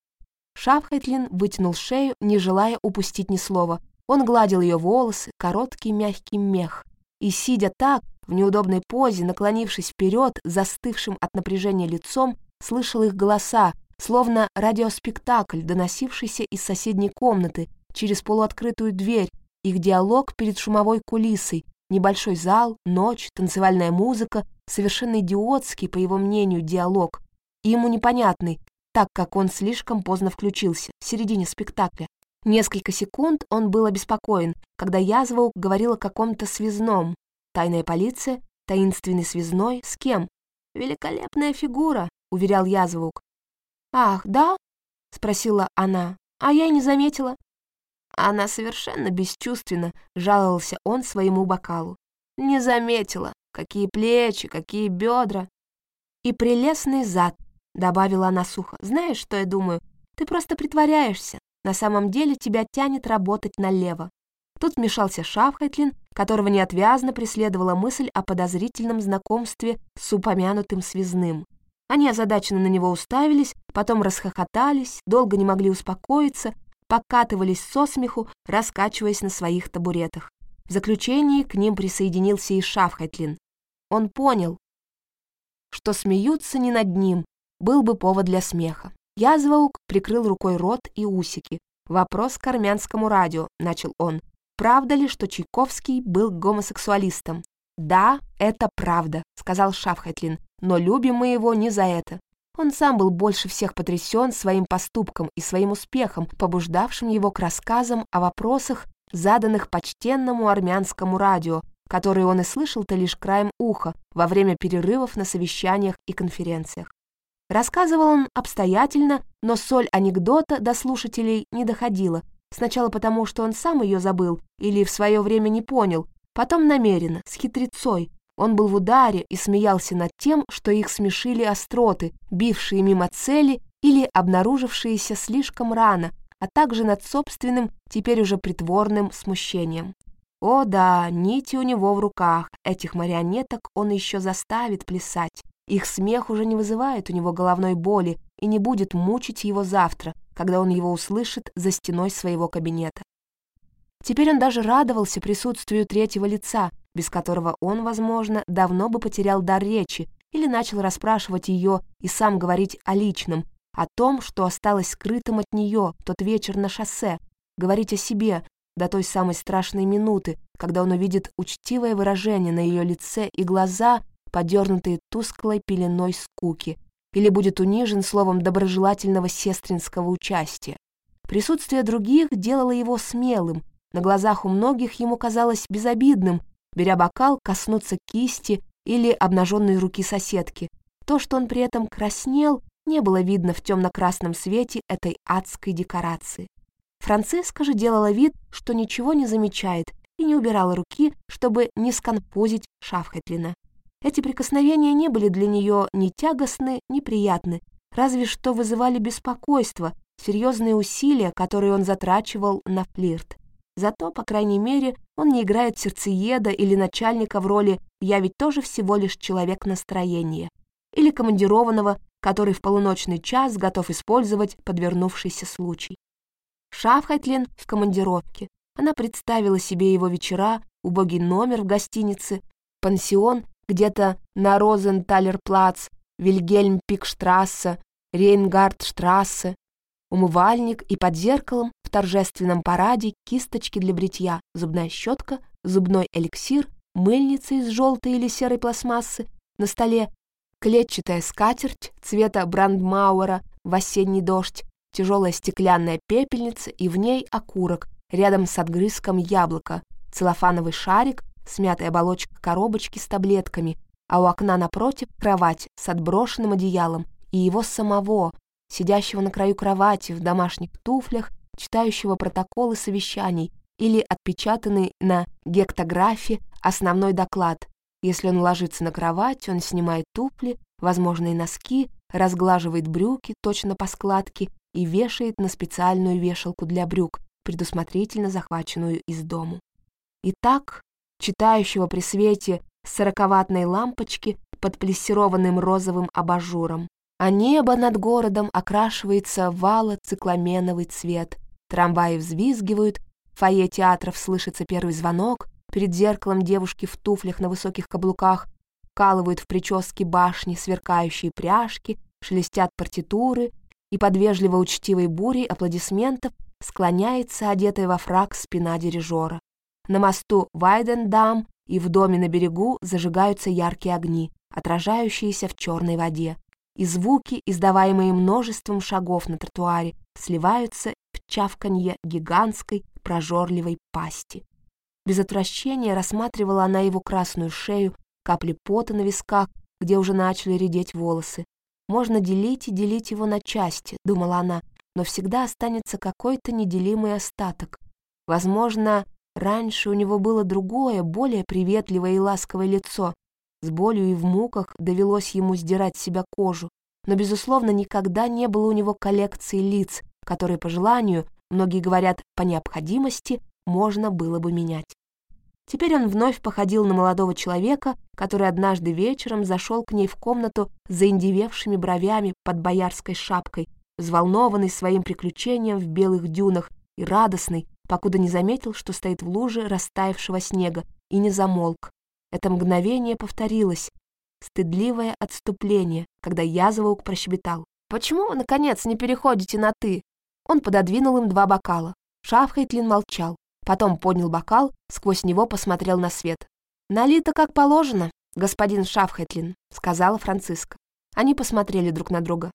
Speaker 1: Шафхайтлин вытянул шею, не желая упустить ни слова. Он гладил ее волосы, короткий мягкий мех. И, сидя так, в неудобной позе, наклонившись вперед, застывшим от напряжения лицом, слышал их голоса, словно радиоспектакль, доносившийся из соседней комнаты, через полуоткрытую дверь, их диалог перед шумовой кулисой, небольшой зал, ночь, танцевальная музыка, совершенно идиотский, по его мнению, диалог, и ему непонятный, так как он слишком поздно включился, в середине спектакля. Несколько секунд он был обеспокоен, когда Язваук говорил о каком-то связном. Тайная полиция, таинственный связной, с кем? «Великолепная фигура», — уверял Язваук. «Ах, да?» — спросила она. «А я и не заметила». Она совершенно бесчувственно, жаловался он своему бокалу. «Не заметила. Какие плечи, какие бедра!» «И прелестный зад», — добавила она сухо. «Знаешь, что я думаю? Ты просто притворяешься. На самом деле тебя тянет работать налево». Тут вмешался Шафхайтлин, которого неотвязно преследовала мысль о подозрительном знакомстве с упомянутым связным. Они озадаченно на него уставились, потом расхохотались, долго не могли успокоиться, покатывались со смеху, раскачиваясь на своих табуретах. В заключении к ним присоединился и Шафхайтлин. Он понял, что смеются не над ним, был бы повод для смеха. Язваук прикрыл рукой рот и усики. «Вопрос к армянскому радио», — начал он. «Правда ли, что Чайковский был гомосексуалистом?» «Да, это правда», — сказал Шафхайтлин, «но любим мы его не за это. Он сам был больше всех потрясен своим поступком и своим успехом, побуждавшим его к рассказам о вопросах, заданных почтенному армянскому радио, которые он и слышал-то лишь краем уха во время перерывов на совещаниях и конференциях. Рассказывал он обстоятельно, но соль анекдота до слушателей не доходила, сначала потому, что он сам ее забыл или в свое время не понял, потом намеренно, с хитрецой, он был в ударе и смеялся над тем, что их смешили остроты, бившие мимо цели или обнаружившиеся слишком рано, а также над собственным, теперь уже притворным смущением. О да, нити у него в руках, этих марионеток он еще заставит плясать. Их смех уже не вызывает у него головной боли и не будет мучить его завтра, когда он его услышит за стеной своего кабинета. Теперь он даже радовался присутствию третьего лица, без которого он, возможно, давно бы потерял дар речи или начал расспрашивать ее и сам говорить о личном, о том, что осталось скрытым от нее тот вечер на шоссе, говорить о себе до той самой страшной минуты, когда он увидит учтивое выражение на ее лице и глаза, подернутые тусклой пеленой скуки, или будет унижен словом доброжелательного сестринского участия. Присутствие других делало его смелым, на глазах у многих ему казалось безобидным, беря бокал, коснуться кисти или обнаженной руки соседки. То, что он при этом краснел, не было видно в темно-красном свете этой адской декорации. Франциска же делала вид, что ничего не замечает и не убирала руки, чтобы не сконфузить Шафхетлина. Эти прикосновения не были для нее ни тягостны, ни приятны, разве что вызывали беспокойство, серьезные усилия, которые он затрачивал на флирт. Зато, по крайней мере, он не играет сердцееда или начальника в роли «я ведь тоже всего лишь человек настроения» или командированного, который в полуночный час готов использовать подвернувшийся случай. Шафхайтлин в командировке. Она представила себе его вечера, убогий номер в гостинице, пансион где-то на Розенталерплац, Вильгельм-Пикштрассе, Рейнгардштрассе, умывальник и под зеркалом торжественном параде кисточки для бритья, зубная щетка, зубной эликсир, мыльница из желтой или серой пластмассы, на столе клетчатая скатерть цвета брандмауэра в осенний дождь, тяжелая стеклянная пепельница и в ней окурок рядом с отгрызком яблока, целлофановый шарик смятая оболочка коробочки с таблетками, а у окна напротив кровать с отброшенным одеялом и его самого, сидящего на краю кровати в домашних туфлях, читающего протоколы совещаний или отпечатанный на гектографе основной доклад. Если он ложится на кровать, он снимает туфли, возможные носки, разглаживает брюки точно по складке и вешает на специальную вешалку для брюк, предусмотрительно захваченную из дому. Итак, читающего при свете сороковатной лампочки под плессированным розовым абажуром, а небо над городом окрашивается в вало-цикламеновый цвет, трамваи взвизгивают, в фойе театров слышится первый звонок, перед зеркалом девушки в туфлях на высоких каблуках вкалывают в прическе башни сверкающие пряжки, шелестят партитуры, и под вежливо-учтивой бурей аплодисментов склоняется одетая во фраг спина дирижера. На мосту Вайдендам и в доме на берегу зажигаются яркие огни, отражающиеся в черной воде, и звуки, издаваемые множеством шагов на тротуаре, сливаются в чавканье гигантской прожорливой пасти. Без отвращения рассматривала она его красную шею, капли пота на висках, где уже начали редеть волосы. Можно делить и делить его на части, думала она, но всегда останется какой-то неделимый остаток. Возможно, раньше у него было другое, более приветливое и ласковое лицо. С болью и в муках довелось ему сдирать с себя кожу. Но, безусловно, никогда не было у него коллекции лиц, которые по желанию, многие говорят по необходимости, можно было бы менять. Теперь он вновь походил на молодого человека, который однажды вечером зашел к ней в комнату с заиндевевшими бровями под боярской шапкой, взволнованный своим приключением в белых дюнах и радостный, покуда не заметил, что стоит в луже растаявшего снега, и не замолк. Это мгновение повторилось. Стыдливое отступление, когда Язваук прощебетал. «Почему вы, наконец, не переходите на «ты»?» Он пододвинул им два бокала. Шафхайтлин молчал. Потом поднял бокал, сквозь него посмотрел на свет. «Налито как положено, господин Шафхайтлин», — сказала Франциска. Они посмотрели друг на друга.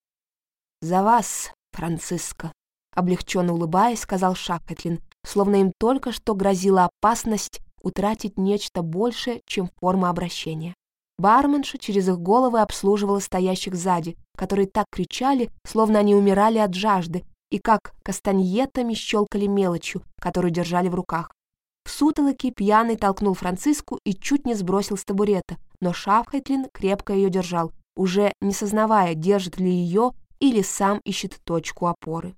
Speaker 1: «За вас, Франциско», — облегченно улыбаясь, сказал Шапкетлин, словно им только что грозила опасность утратить нечто большее, чем форма обращения. Барменша через их головы обслуживала стоящих сзади, которые так кричали, словно они умирали от жажды, и как кастаньетами щелкали мелочью, которую держали в руках. В сутолоке пьяный толкнул Франциску и чуть не сбросил с табурета, но Шафхайтлин крепко ее держал, уже не сознавая, держит ли ее или сам ищет точку опоры.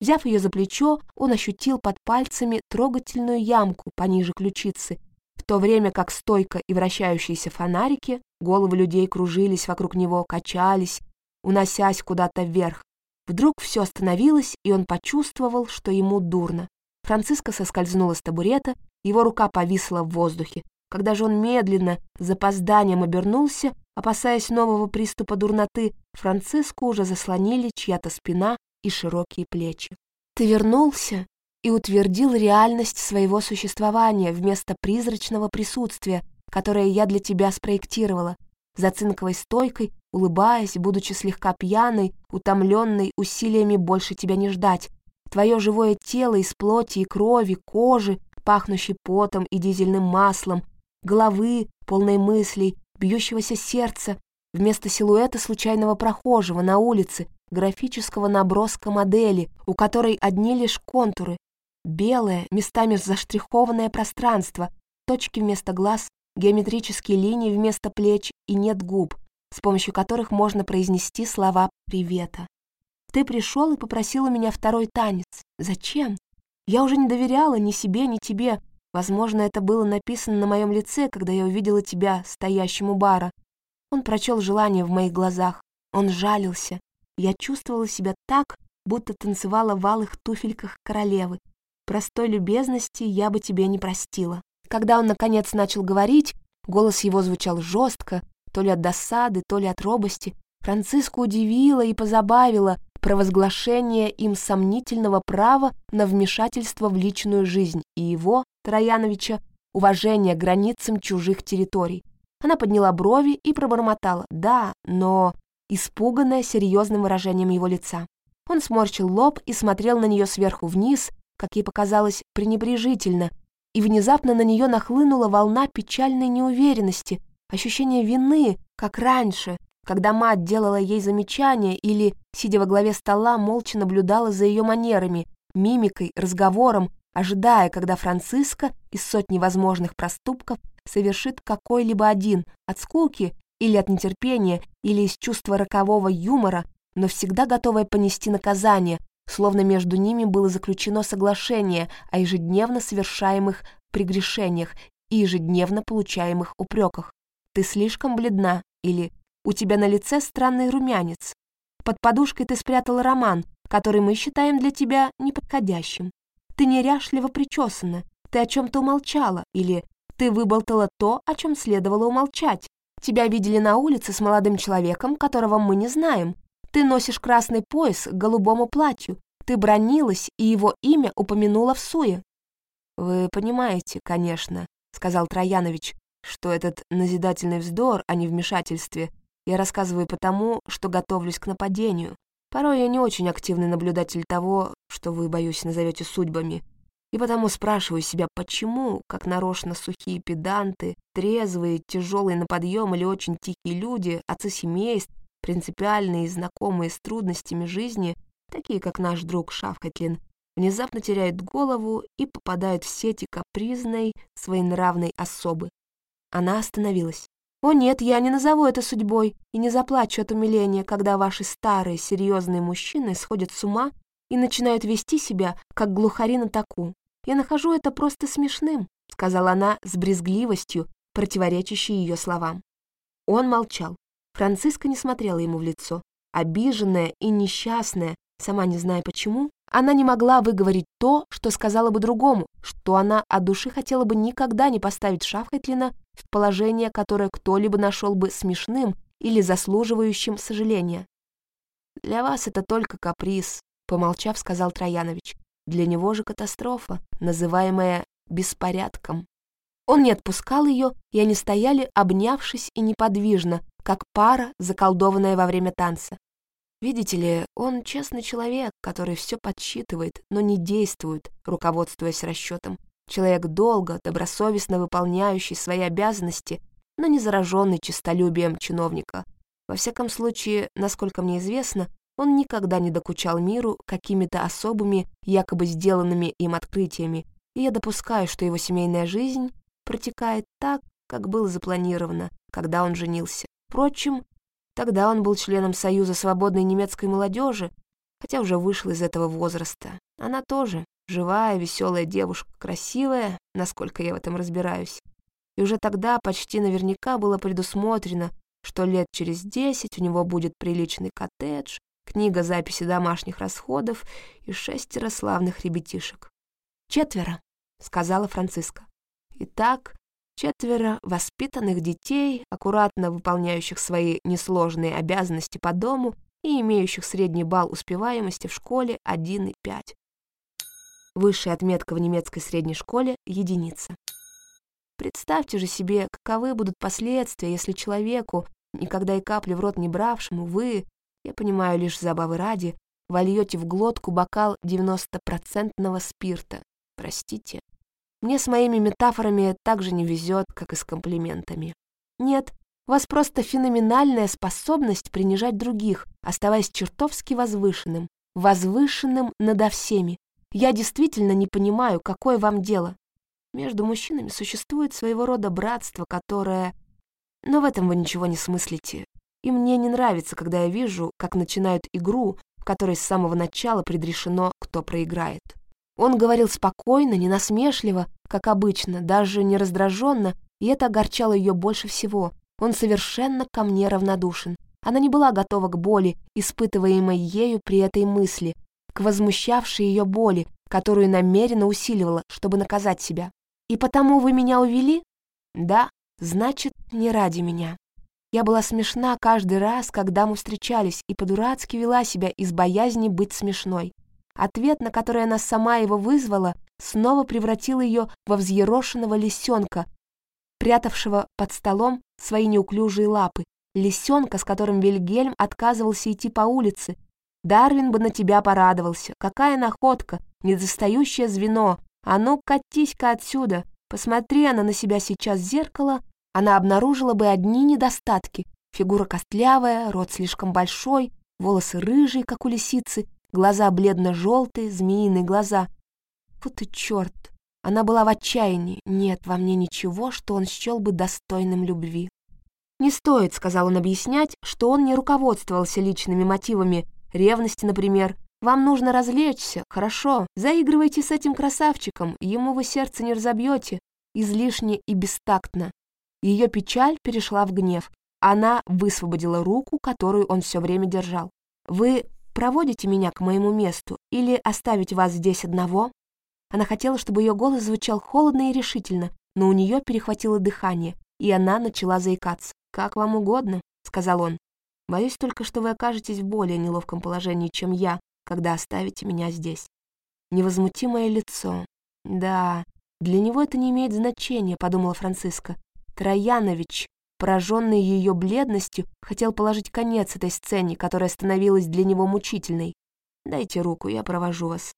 Speaker 1: Взяв ее за плечо, он ощутил под пальцами трогательную ямку пониже ключицы, в то время как стойко и вращающиеся фонарики, головы людей кружились вокруг него, качались, уносясь куда-то вверх. Вдруг все остановилось, и он почувствовал, что ему дурно. Франциско соскользнула с табурета, его рука повисла в воздухе. Когда же он медленно, с запозданием обернулся, опасаясь нового приступа дурноты, Франциску уже заслонили чья-то спина и широкие плечи. «Ты вернулся и утвердил реальность своего существования вместо призрачного присутствия, которое я для тебя спроектировала, за цинковой стойкой, улыбаясь, будучи слегка пьяной, утомленной усилиями больше тебя не ждать. Твое живое тело из плоти и крови, кожи, пахнущей потом и дизельным маслом, головы, полной мыслей, бьющегося сердца, вместо силуэта случайного прохожего на улице, графического наброска модели, у которой одни лишь контуры, белое, местами заштрихованное пространство, точки вместо глаз, геометрические линии вместо плеч и нет губ, с помощью которых можно произнести слова привета. Ты пришел и попросил у меня второй танец. Зачем? Я уже не доверяла ни себе, ни тебе, Возможно, это было написано на моем лице, когда я увидела тебя, стоящим у бара. Он прочел желание в моих глазах. Он жалился. Я чувствовала себя так, будто танцевала в алых туфельках королевы. Простой любезности я бы тебе не простила. Когда он, наконец, начал говорить, голос его звучал жестко, то ли от досады, то ли от робости. Франциску удивило и позабавило провозглашение им сомнительного права на вмешательство в личную жизнь и его, Трояновича, уважение к границам чужих территорий. Она подняла брови и пробормотала «да, но...» испуганная серьезным выражением его лица. Он сморщил лоб и смотрел на нее сверху вниз, как ей показалось, пренебрежительно, и внезапно на нее нахлынула волна печальной неуверенности, ощущение вины, как раньше, когда мать делала ей замечания или, сидя во главе стола, молча наблюдала за ее манерами, мимикой, разговором, ожидая, когда Франциска из сотни возможных проступков совершит какой-либо один от скуки или от нетерпения, или из чувства рокового юмора, но всегда готовая понести наказание, словно между ними было заключено соглашение о ежедневно совершаемых прегрешениях и ежедневно получаемых упреках. «Ты слишком бледна» или «У тебя на лице странный румянец». Под подушкой ты спрятала роман, который мы считаем для тебя неподходящим. Ты неряшливо причесана, ты о чем-то умолчала, или ты выболтала то, о чем следовало умолчать. Тебя видели на улице с молодым человеком, которого мы не знаем. Ты носишь красный пояс к голубому платью. Ты бронилась, и его имя упомянула в суе. «Вы понимаете, конечно», — сказал Троянович, «что этот назидательный вздор о невмешательстве я рассказываю потому, что готовлюсь к нападению. Порой я не очень активный наблюдатель того, что вы, боюсь, назовете судьбами, и потому спрашиваю себя, почему, как нарочно сухие педанты, трезвые, тяжелые на подъем или очень тихие люди, отцы семейств, принципиальные и знакомые с трудностями жизни, такие как наш друг Шавкатлин, внезапно теряют голову и попадают в сети капризной, своенравной особы. Она остановилась. «О нет, я не назову это судьбой и не заплачу от умиления, когда ваши старые серьезные мужчины сходят с ума и начинают вести себя, как глухари на таку. «Я нахожу это просто смешным», — сказала она с брезгливостью, противоречащей ее словам. Он молчал. Франциска не смотрела ему в лицо. Обиженная и несчастная, сама не зная почему, она не могла выговорить то, что сказала бы другому, что она от души хотела бы никогда не поставить Шафхайтлина в положение, которое кто-либо нашел бы смешным или заслуживающим сожаления. «Для вас это только каприз», — помолчав, сказал Троянович. Для него же катастрофа, называемая беспорядком. Он не отпускал ее, и они стояли, обнявшись и неподвижно, как пара, заколдованная во время танца. Видите ли, он честный человек, который все подсчитывает, но не действует, руководствуясь расчетом. Человек долго, добросовестно выполняющий свои обязанности, но не зараженный честолюбием чиновника. Во всяком случае, насколько мне известно, он никогда не докучал миру какими-то особыми, якобы сделанными им открытиями, и я допускаю, что его семейная жизнь протекает так, как было запланировано, когда он женился. Впрочем, тогда он был членом Союза свободной немецкой молодежи, хотя уже вышел из этого возраста. Она тоже живая, веселая девушка, красивая, насколько я в этом разбираюсь. И уже тогда почти наверняка было предусмотрено, что лет через десять у него будет приличный коттедж, книга записи домашних расходов и шестеро славных ребятишек. «Четверо», — сказала Франциска. «Итак, четверо воспитанных детей, аккуратно выполняющих свои несложные обязанности по дому и имеющих средний балл успеваемости в школе 1,5. Высшая отметка в немецкой средней школе — единица. Представьте же себе, каковы будут последствия, если человеку, никогда и капли в рот не бравшему, вы, я понимаю лишь забавы ради, вольете в глотку бокал 90-процентного спирта. Простите. Мне с моими метафорами так же не везет, как и с комплиментами. Нет, у вас просто феноменальная способность принижать других, оставаясь чертовски возвышенным. Возвышенным надо всеми. Я действительно не понимаю, какое вам дело. Между мужчинами существует своего рода братство, которое... Но в этом вы ничего не смыслите. И мне не нравится, когда я вижу, как начинают игру, в которой с самого начала предрешено, кто проиграет. Он говорил спокойно, не насмешливо, как обычно, даже не раздраженно, и это огорчало ее больше всего. Он совершенно ко мне равнодушен. Она не была готова к боли, испытываемой ею при этой мысли, к возмущавшей ее боли, которую намеренно усиливала, чтобы наказать себя. «И потому вы меня увели?» «Да, значит, не ради меня». Я была смешна каждый раз, когда мы встречались, и по-дурацки вела себя из боязни быть смешной. Ответ, на который она сама его вызвала, снова превратил ее во взъерошенного лисенка, прятавшего под столом свои неуклюжие лапы, лисенка, с которым Вильгельм отказывался идти по улице. Дарвин бы на тебя порадовался. Какая находка, недостающее звено, «А ну, катись-ка отсюда! Посмотри она на себя сейчас в зеркало, она обнаружила бы одни недостатки. Фигура костлявая, рот слишком большой, волосы рыжие, как у лисицы, глаза бледно-желтые, змеиные глаза. Фу ты черт! Она была в отчаянии. Нет во мне ничего, что он счел бы достойным любви. «Не стоит», — сказал он объяснять, что он не руководствовался личными мотивами, ревности, например. «Вам нужно развлечься, хорошо. Заигрывайте с этим красавчиком, ему вы сердце не разобьете. Излишне и бестактно». Ее печаль перешла в гнев. Она высвободила руку, которую он все время держал. «Вы проводите меня к моему месту или оставить вас здесь одного?» Она хотела, чтобы ее голос звучал холодно и решительно, но у нее перехватило дыхание, и она начала заикаться. «Как вам угодно», — сказал он. «Боюсь только, что вы окажетесь в более неловком положении, чем я, когда оставите меня здесь». Невозмутимое лицо. «Да, для него это не имеет значения», — подумала Франциска. Троянович пораженный ее бледностью, хотел положить конец этой сцене, которая становилась для него мучительной. «Дайте руку, я провожу вас».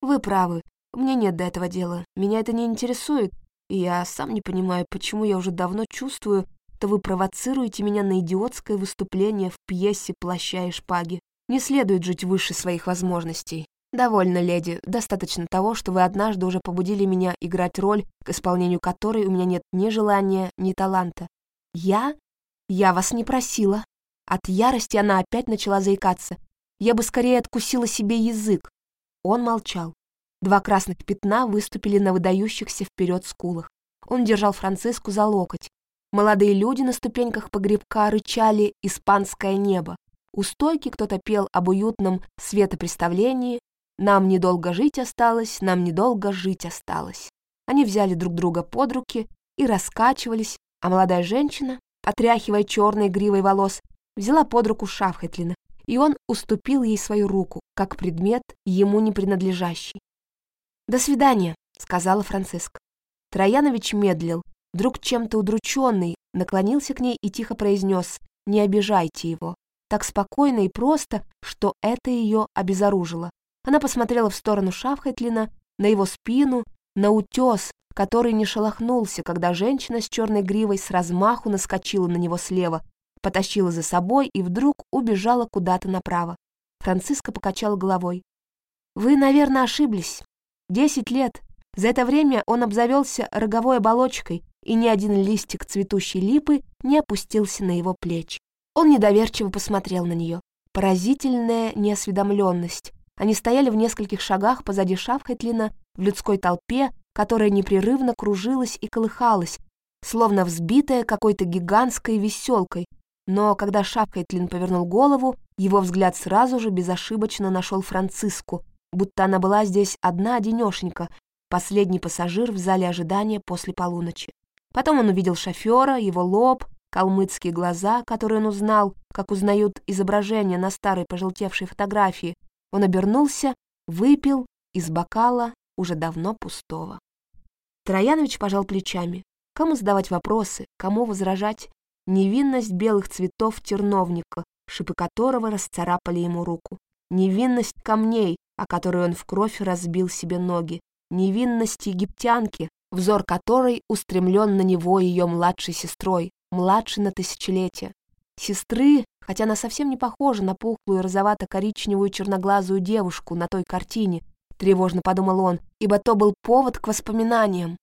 Speaker 1: «Вы правы, мне нет до этого дела, меня это не интересует, и я сам не понимаю, почему я уже давно чувствую, что вы провоцируете меня на идиотское выступление в пьесе «Плаща и шпаги». Не следует жить выше своих возможностей. «Довольно, леди, достаточно того, что вы однажды уже побудили меня играть роль, к исполнению которой у меня нет ни желания, ни таланта. Я? Я вас не просила». От ярости она опять начала заикаться. Я бы скорее откусила себе язык. Он молчал. Два красных пятна выступили на выдающихся вперед скулах. Он держал Франциску за локоть. Молодые люди на ступеньках погребка рычали «Испанское небо». У стойки кто-то пел об уютном светопреставлении, нам недолго жить осталось, нам недолго жить осталось. Они взяли друг друга под руки и раскачивались, а молодая женщина, отряхивая черной гривой волос, взяла под руку Шафхетлина, и он уступил ей свою руку, как предмет, ему не принадлежащий. «До свидания», — сказала Франциска. Троянович медлил, вдруг чем-то удрученный, наклонился к ней и тихо произнес «Не обижайте его». Так спокойно и просто, что это ее обезоружило. Она посмотрела в сторону Шафхайтлина, на его спину, на утес, который не шелохнулся, когда женщина с черной гривой с размаху наскочила на него слева, потащила за собой и вдруг убежала куда-то направо. Франциска покачала головой. «Вы, наверное, ошиблись. Десять лет. За это время он обзавелся роговой оболочкой, и ни один листик цветущей липы не опустился на его плечи. Он недоверчиво посмотрел на нее. Поразительная неосведомленность, они стояли в нескольких шагах позади Шафхайтлина в людской толпе, которая непрерывно кружилась и колыхалась, словно взбитая какой-то гигантской веселкой. Но когда Шафхайтлин повернул голову, его взгляд сразу же безошибочно нашел Франциску, будто она была здесь одна-одинешенька, последний пассажир в зале ожидания после полуночи. Потом он увидел шофера, его лоб, калмыцкие глаза, которые он узнал, как узнают изображение на старой пожелтевшей фотографии, он обернулся, выпил из бокала уже давно пустого. Троянович пожал плечами. Кому задавать вопросы, кому возражать? Невинность белых цветов терновника, шипы которого расцарапали ему руку. Невинность камней, о которой он в кровь разбил себе ноги. Невинность египтянки, взор которой устремлен на него ее младшей сестрой, младшей на тысячелетие. Сестры, хотя она совсем не похожа на пухлую розовато-коричневую черноглазую девушку на той картине, тревожно подумал он, ибо то был повод к воспоминаниям.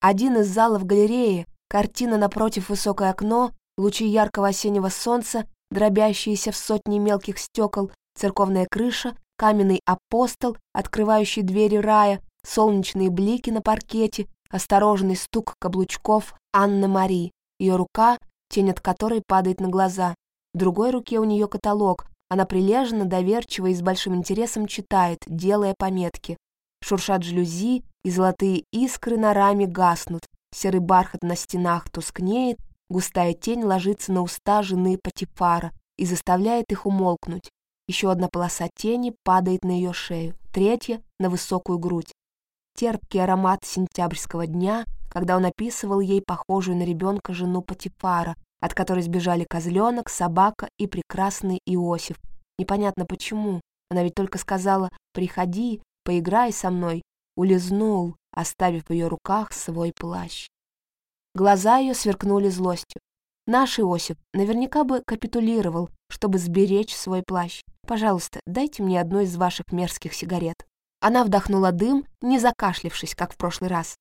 Speaker 1: Один из залов галереи, картина напротив высокое окно, лучи яркого осеннего солнца, дробящиеся в сотни мелких стекол, церковная крыша, каменный апостол, открывающий двери рая, солнечные блики на паркете, осторожный стук каблучков Анны Мари, ее рука, тень от которой падает на глаза. В другой руке у нее каталог. Она прилежно, доверчиво и с большим интересом читает, делая пометки. Шуршат жалюзи, и золотые искры на раме гаснут. Серый бархат на стенах тускнеет, густая тень ложится на уста жены Патифара и заставляет их умолкнуть. Еще одна полоса тени падает на ее шею, третья — на высокую грудь. Терпкий аромат сентябрьского дня — когда он описывал ей похожую на ребенка жену Патифара, от которой сбежали козленок, собака и прекрасный Иосиф. Непонятно почему. Она ведь только сказала «приходи, поиграй со мной». улизнул, оставив в ее руках свой плащ. Глаза ее сверкнули злостью. Наш Иосиф наверняка бы капитулировал, чтобы сберечь свой плащ. Пожалуйста, дайте мне одну из ваших мерзких сигарет. Она вдохнула дым, не закашлившись, как в прошлый раз.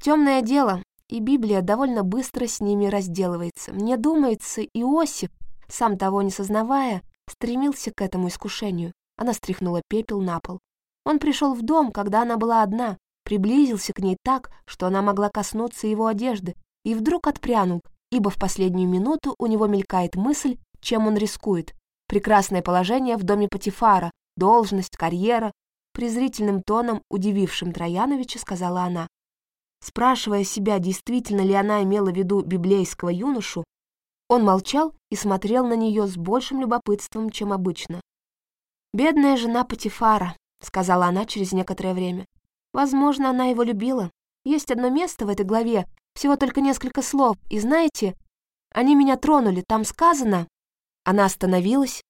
Speaker 1: Темное дело, и Библия довольно быстро с ними разделывается. Мне думается, Иосиф, сам того не сознавая, стремился к этому искушению. Она стряхнула пепел на пол. Он пришел в дом, когда она была одна, приблизился к ней так, что она могла коснуться его одежды, и вдруг отпрянул, ибо в последнюю минуту у него мелькает мысль, чем он рискует. Прекрасное положение в доме Патифара, должность, карьера. Презрительным тоном, удивившим Трояновича, сказала она. Спрашивая себя, действительно ли она имела в виду библейского юношу, он молчал и смотрел на нее с большим любопытством, чем обычно. «Бедная жена Патифара», — сказала она через некоторое время. «Возможно, она его любила. Есть одно место в этой главе, всего только несколько слов, и знаете, они меня тронули, там сказано...» Она остановилась,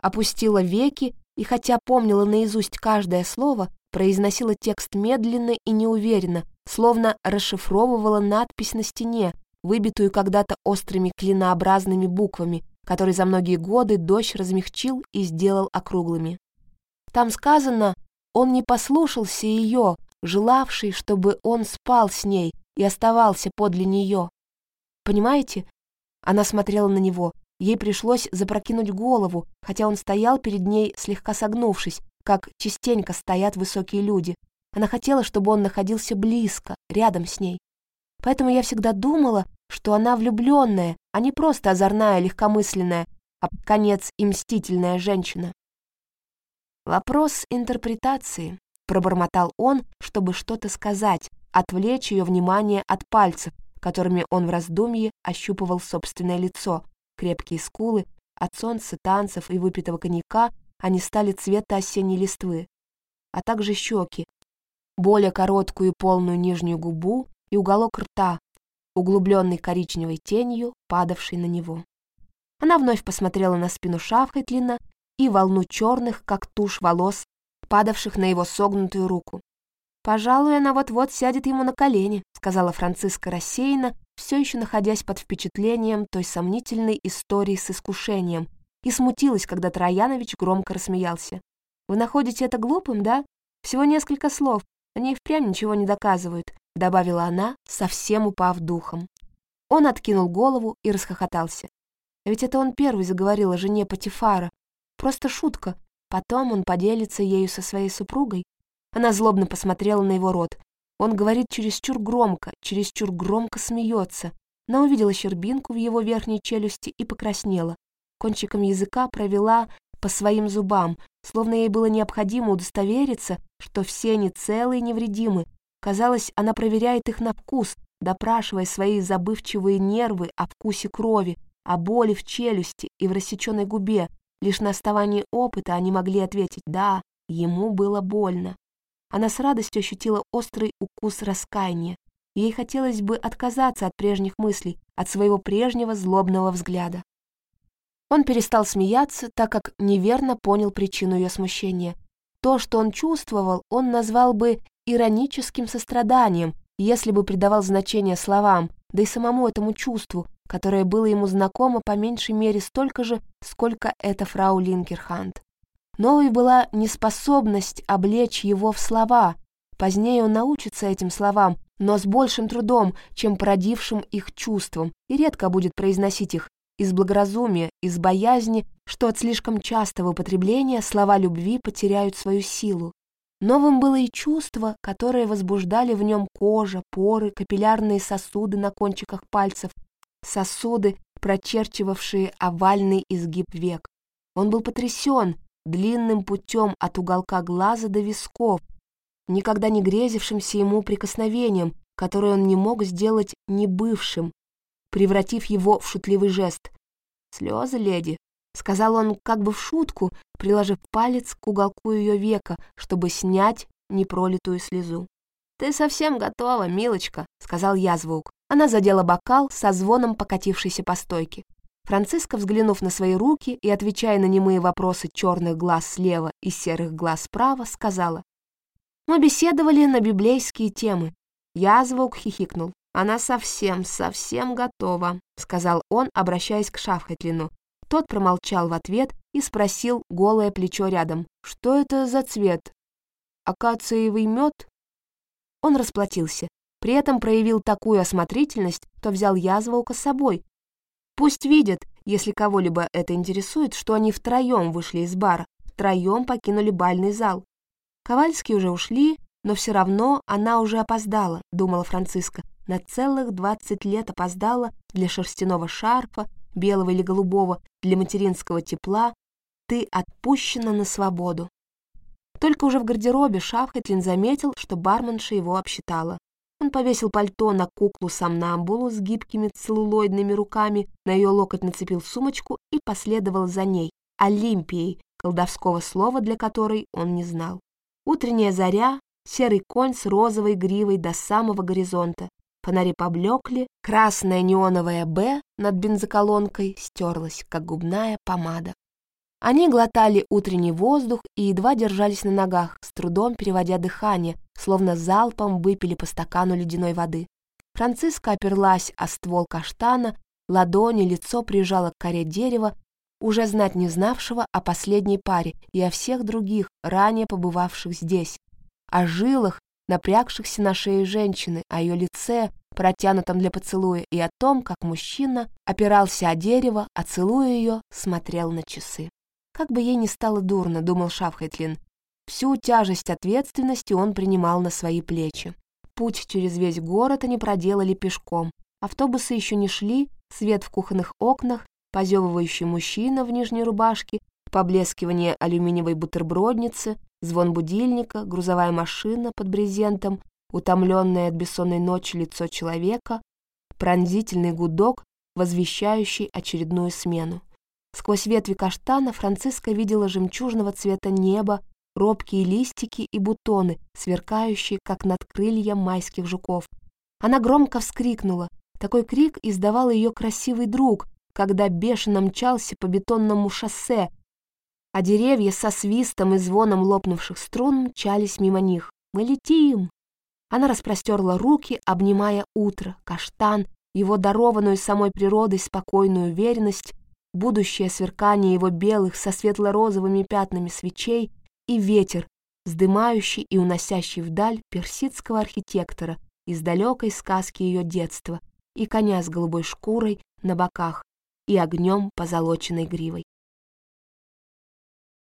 Speaker 1: опустила веки и, хотя помнила наизусть каждое слово, произносила текст медленно и неуверенно, словно расшифровывала надпись на стене, выбитую когда-то острыми клинообразными буквами, которые за многие годы дождь размягчил и сделал округлыми. Там сказано, он не послушался ее, желавший, чтобы он спал с ней и оставался подле нее. Понимаете? Она смотрела на него. Ей пришлось запрокинуть голову, хотя он стоял перед ней, слегка согнувшись, как частенько стоят высокие люди. Она хотела, чтобы он находился близко, рядом с ней. Поэтому я всегда думала, что она влюбленная, а не просто озорная, легкомысленная, а под конец и мстительная женщина. «Вопрос интерпретации», — пробормотал он, чтобы что-то сказать, отвлечь ее внимание от пальцев, которыми он в раздумье ощупывал собственное лицо. Крепкие скулы, от солнца, танцев и выпитого коньяка они стали цвета осенней листвы, а также щеки, более короткую и полную нижнюю губу и уголок рта, углубленный коричневой тенью, падавшей на него. Она вновь посмотрела на спину Шафхайтлина и волну черных, как тушь волос, падавших на его согнутую руку. «Пожалуй, она вот-вот сядет ему на колени», сказала Франциска рассеянно, все еще находясь под впечатлением той сомнительной истории с искушением, и смутилась, когда Троянович громко рассмеялся. «Вы находите это глупым, да? Всего несколько слов, они впрямь ничего не доказывают добавила она, совсем упав духом. Он откинул голову и расхохотался. Ведь это он первый заговорил о жене Патифара. Просто шутка. Потом он поделится ею со своей супругой. Она злобно посмотрела на его рот. Он говорит чересчур громко, чересчур громко смеется. Она увидела щербинку в его верхней челюсти и покраснела. Кончиком языка провела по своим зубам, словно ей было необходимо удостовериться, что все они целы и невредимы, Казалось, она проверяет их на вкус, допрашивая свои забывчивые нервы о вкусе крови, о боли в челюсти и в рассеченной губе. Лишь на основании опыта они могли ответить «да, ему было больно». Она с радостью ощутила острый укус раскаяния. Ей хотелось бы отказаться от прежних мыслей, от своего прежнего злобного взгляда. Он перестал смеяться, так как неверно понял причину ее смущения. То, что он чувствовал, он назвал бы ироническим состраданием, если бы придавал значение словам, да и самому этому чувству, которое было ему знакомо по меньшей мере столько же, сколько эта фрау Линкерханд. Новой была неспособность облечь его в слова. Позднее он научится этим словам, но с большим трудом, чем породившим их чувством, и редко будет произносить их из благоразумия, из боязни, что от слишком частого употребления слова любви потеряют свою силу. Новым было и чувство, которое возбуждали в нем кожа, поры, капиллярные сосуды на кончиках пальцев, сосуды, прочерчивавшие овальный изгиб век. Он был потрясен длинным путем от уголка глаза до висков, никогда не грезившимся ему прикосновением, которое он не мог сделать небывшим, превратив его в шутливый жест. «Слезы, леди», — сказал он как бы в шутку, приложив палец к уголку ее века, чтобы снять непролитую слезу. «Ты совсем готова, милочка», — сказал я звук. Она задела бокал со звоном покатившейся по стойке. Франциска, взглянув на свои руки и отвечая на немые вопросы черных глаз слева и серых глаз справа, сказала, Мы беседовали на библейские темы. Я хихикнул. «Она совсем, совсем готова», — сказал он, обращаясь к Шафхетлину. Тот промолчал в ответ и спросил голое плечо рядом. «Что это за цвет? Акациевый мед?» Он расплатился. При этом проявил такую осмотрительность, что взял Язволка с собой. Пусть видят, если кого-либо это интересует, что они втроем вышли из бара, втроем покинули бальный зал. Ковальские уже ушли, но все равно она уже опоздала, думала Франциска. На целых двадцать лет опоздала для шерстяного шарфа, белого или голубого, для материнского тепла. Ты отпущена на свободу. Только уже в гардеробе Шафхетлин заметил, что барменша его обсчитала. Он повесил пальто на куклу сомнамбулу с гибкими целлулоидными руками, на ее локоть нацепил сумочку и последовал за ней, Олимпией, колдовского слова для которой он не знал. Утренняя заря, серый конь с розовой гривой до самого горизонта. Фонари поблекли, красная неоновая «Б» над бензоколонкой стерлась, как губная помада. Они глотали утренний воздух и едва держались на ногах, с трудом переводя дыхание, словно залпом выпили по стакану ледяной воды. Франциска оперлась о ствол каштана, ладони, лицо прижало к коре дерева, уже знать не знавшего о последней паре и о всех других, ранее побывавших здесь, о жилах, напрягшихся на шее женщины, о ее лице, протянутом для поцелуя, и о том, как мужчина опирался о дерево, а целуя ее, смотрел на часы. Как бы ей ни стало дурно, думал Шафхайтлин, всю тяжесть ответственности он принимал на свои плечи. Путь через весь город они проделали пешком. Автобусы еще не шли, свет в кухонных окнах, позевывающий мужчина в нижней рубашке, поблескивание алюминиевой бутербродницы, звон будильника, грузовая машина под брезентом, утомленное от бессонной ночи лицо человека, пронзительный гудок, возвещающий очередную смену. Сквозь ветви каштана Франциска видела жемчужного цвета небо, робкие листики и бутоны, сверкающие, как над крыльям майских жуков. Она громко вскрикнула. Такой крик издавал ее красивый друг, когда бешено мчался по бетонному шоссе, а деревья со свистом и звоном лопнувших струн мчались мимо них. «Мы летим!» Она распростерла руки, обнимая утро, каштан, его дарованную самой природой спокойную уверенность, будущее сверкание его белых со светло-розовыми пятнами свечей и ветер, вздымающий и уносящий вдаль персидского архитектора из далекой сказки ее детства и коня с голубой шкурой на боках и огнем позолоченной гривой.